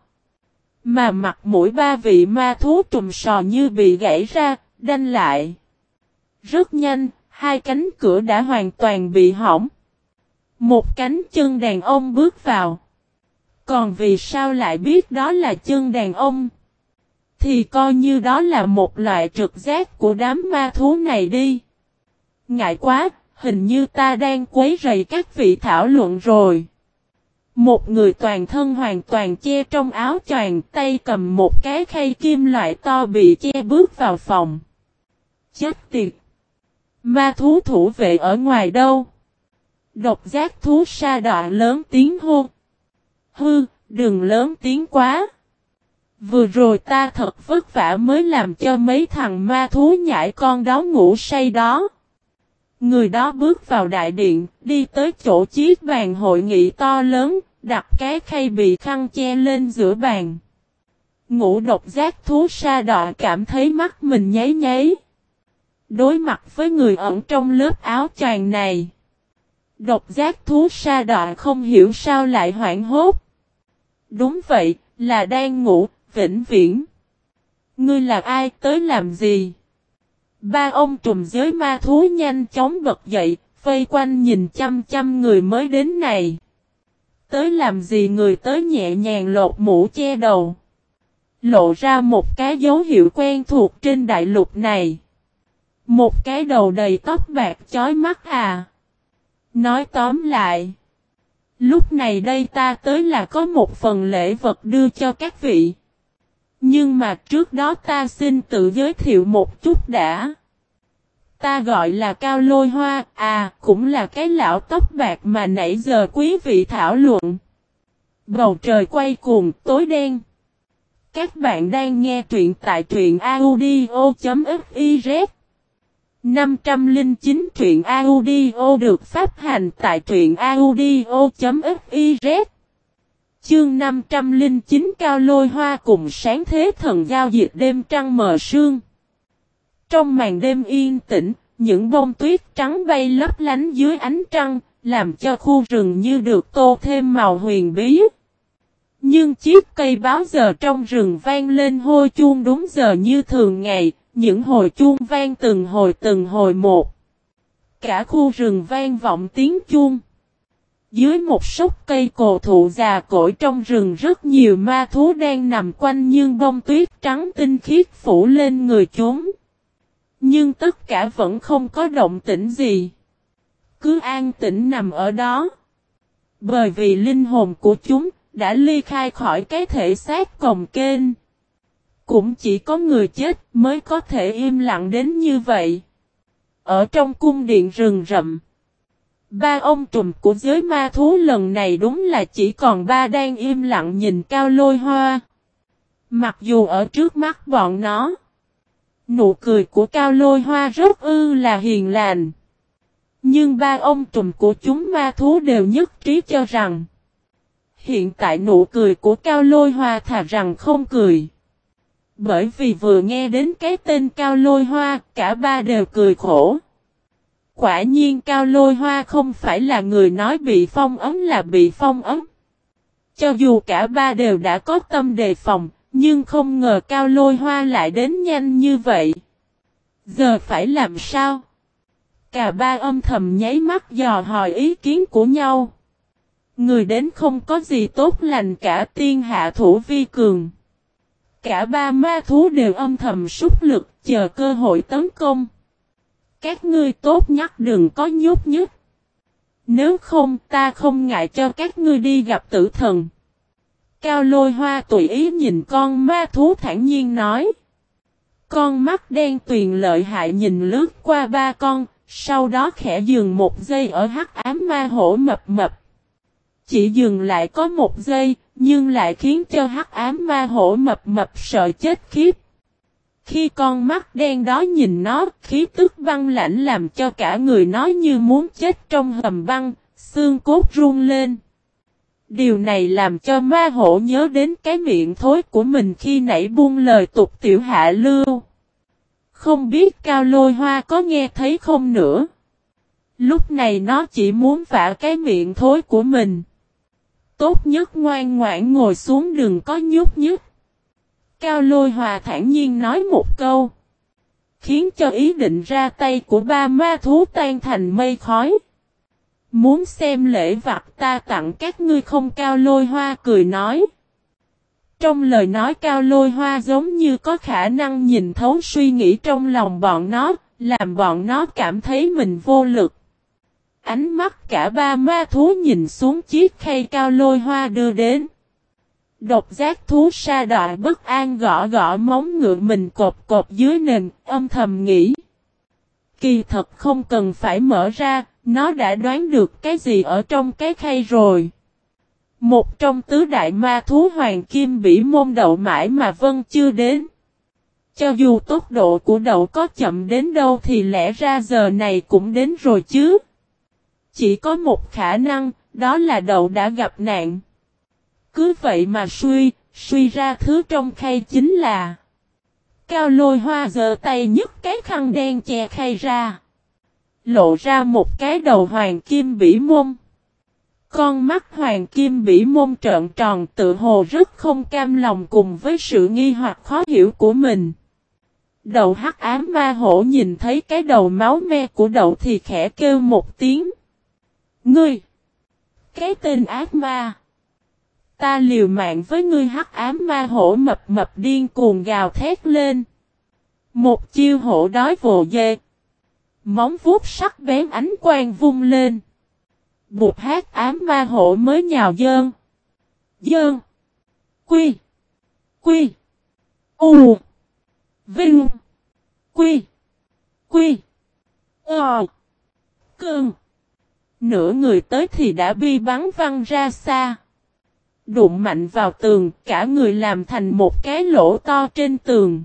Mà mặt mũi ba vị ma thú trùm sò như bị gãy ra, đanh lại. Rất nhanh, hai cánh cửa đã hoàn toàn bị hỏng. Một cánh chân đàn ông bước vào. Còn vì sao lại biết đó là chân đàn ông? Thì coi như đó là một loại trực giác của đám ma thú này đi. Ngại quá, hình như ta đang quấy rầy các vị thảo luận rồi. Một người toàn thân hoàn toàn che trong áo choàng tay cầm một cái khay kim loại to bị che bước vào phòng. Chết tiệt! Ma thú thủ vệ ở ngoài đâu? Độc giác thú sa đọa lớn tiếng hô. Hư, đừng lớn tiếng quá. Vừa rồi ta thật vất vả mới làm cho mấy thằng ma thú nhảy con đó ngủ say đó. Người đó bước vào đại điện, đi tới chỗ chiếc bàn hội nghị to lớn, đặt cái khay bị khăn che lên giữa bàn. Ngũ độc giác thú sa đọa cảm thấy mắt mình nháy nháy. Đối mặt với người ẩn trong lớp áo choàng này. Độc giác thú sa đọa không hiểu sao lại hoảng hốt. Đúng vậy, là đang ngủ, vĩnh viễn. Ngươi là ai tới làm gì? Ba ông trùm giới ma thú nhanh chóng bật dậy, vây quanh nhìn chăm chăm người mới đến này. Tới làm gì người tới nhẹ nhàng lột mũ che đầu. Lộ ra một cái dấu hiệu quen thuộc trên đại lục này. Một cái đầu đầy tóc bạc chói mắt à. Nói tóm lại. Lúc này đây ta tới là có một phần lễ vật đưa cho các vị. Nhưng mà trước đó ta xin tự giới thiệu một chút đã. Ta gọi là Cao Lôi Hoa, à, cũng là cái lão tóc bạc mà nãy giờ quý vị thảo luận. Bầu trời quay cuồng, tối đen. Các bạn đang nghe truyện tại truyện audio.fif 509 truyện audio được phát hành tại truyện audio.fiz Chương 509 Cao Lôi Hoa cùng sáng thế thần giao diệt đêm trăng mờ sương. Trong màn đêm yên tĩnh, những bông tuyết trắng bay lấp lánh dưới ánh trăng, làm cho khu rừng như được tô thêm màu huyền bí. Nhưng chiếc cây báo giờ trong rừng vang lên hôi chuông đúng giờ như thường ngày, những hồi chuông vang từng hồi từng hồi một. Cả khu rừng vang vọng tiếng chuông. Dưới một sốc cây cổ thụ già cỗi trong rừng rất nhiều ma thú đang nằm quanh nhưng bông tuyết trắng tinh khiết phủ lên người chúng. Nhưng tất cả vẫn không có động tĩnh gì. Cứ an tĩnh nằm ở đó. Bởi vì linh hồn của chúng đã ly khai khỏi cái thể xác cồng kênh. Cũng chỉ có người chết mới có thể im lặng đến như vậy. Ở trong cung điện rừng rậm. Ba ông trùm của giới ma thú lần này đúng là chỉ còn ba đang im lặng nhìn cao lôi hoa. Mặc dù ở trước mắt bọn nó. Nụ cười của cao lôi hoa rất ư là hiền lành. Nhưng ba ông trùm của chúng ma thú đều nhất trí cho rằng. Hiện tại nụ cười của cao lôi hoa thà rằng không cười. Bởi vì vừa nghe đến cái tên cao lôi hoa, cả ba đều cười khổ. Quả nhiên cao lôi hoa không phải là người nói bị phong ấm là bị phong ấm. Cho dù cả ba đều đã có tâm đề phòng, nhưng không ngờ cao lôi hoa lại đến nhanh như vậy. Giờ phải làm sao? Cả ba âm thầm nháy mắt dò hỏi ý kiến của nhau. Người đến không có gì tốt lành cả tiên hạ thủ vi cường. Cả ba ma thú đều âm thầm súc lực chờ cơ hội tấn công. Các ngươi tốt nhắc đừng có nhút nhứt. Nếu không ta không ngại cho các ngươi đi gặp tử thần. Cao lôi hoa tùy ý nhìn con ma thú thản nhiên nói. Con mắt đen tuyền lợi hại nhìn lướt qua ba con, sau đó khẽ dừng một giây ở hắc ám ma hổ mập mập. Chỉ dừng lại có một giây, nhưng lại khiến cho hắc ám ma hổ mập mập sợ chết khiếp. Khi con mắt đen đó nhìn nó, khí tức băng lạnh làm cho cả người nó như muốn chết trong hầm băng, xương cốt run lên. Điều này làm cho ma hổ nhớ đến cái miệng thối của mình khi nãy buông lời tục tiểu hạ lưu. Không biết cao lôi hoa có nghe thấy không nữa. Lúc này nó chỉ muốn vả cái miệng thối của mình. Tốt nhất ngoan ngoãn ngồi xuống đừng có nhúc nhích. Cao lôi hòa thản nhiên nói một câu. Khiến cho ý định ra tay của ba ma thú tan thành mây khói. Muốn xem lễ vật ta tặng các ngươi không cao lôi hoa cười nói. Trong lời nói cao lôi hoa giống như có khả năng nhìn thấu suy nghĩ trong lòng bọn nó, làm bọn nó cảm thấy mình vô lực. Ánh mắt cả ba ma thú nhìn xuống chiếc khay cao lôi hoa đưa đến. Độc giác thú sa đọa bất an gõ gõ móng ngựa mình cột cột dưới nền, âm thầm nghĩ. Kỳ thật không cần phải mở ra, nó đã đoán được cái gì ở trong cái khay rồi. Một trong tứ đại ma thú hoàng kim bỉ môn đậu mãi mà vân chưa đến. Cho dù tốc độ của đậu có chậm đến đâu thì lẽ ra giờ này cũng đến rồi chứ. Chỉ có một khả năng, đó là đậu đã gặp nạn. Cứ vậy mà suy, suy ra thứ trong khay chính là Cao lôi hoa giờ tay nhấc cái khăn đen che khay ra. Lộ ra một cái đầu hoàng kim bỉ môn. Con mắt hoàng kim bỉ môn trợn tròn tự hồ rất không cam lòng cùng với sự nghi hoặc khó hiểu của mình. Đầu hắc ám ma hổ nhìn thấy cái đầu máu me của đậu thì khẽ kêu một tiếng. Ngươi! Cái tên ác ma! Ta liều mạng với ngươi hắc ám ma hổ mập mập điên cuồng gào thét lên. Một chiêu hổ đói vồ dê. Móng vuốt sắc bén ánh quang vung lên. Bụt hát ám ma hổ mới nhào dơn. Dơn. Quy. Quy. U. Vinh. Quy. Quy. Ờ. cường Nửa người tới thì đã bi bắn văng ra xa. Đụng mạnh vào tường, cả người làm thành một cái lỗ to trên tường.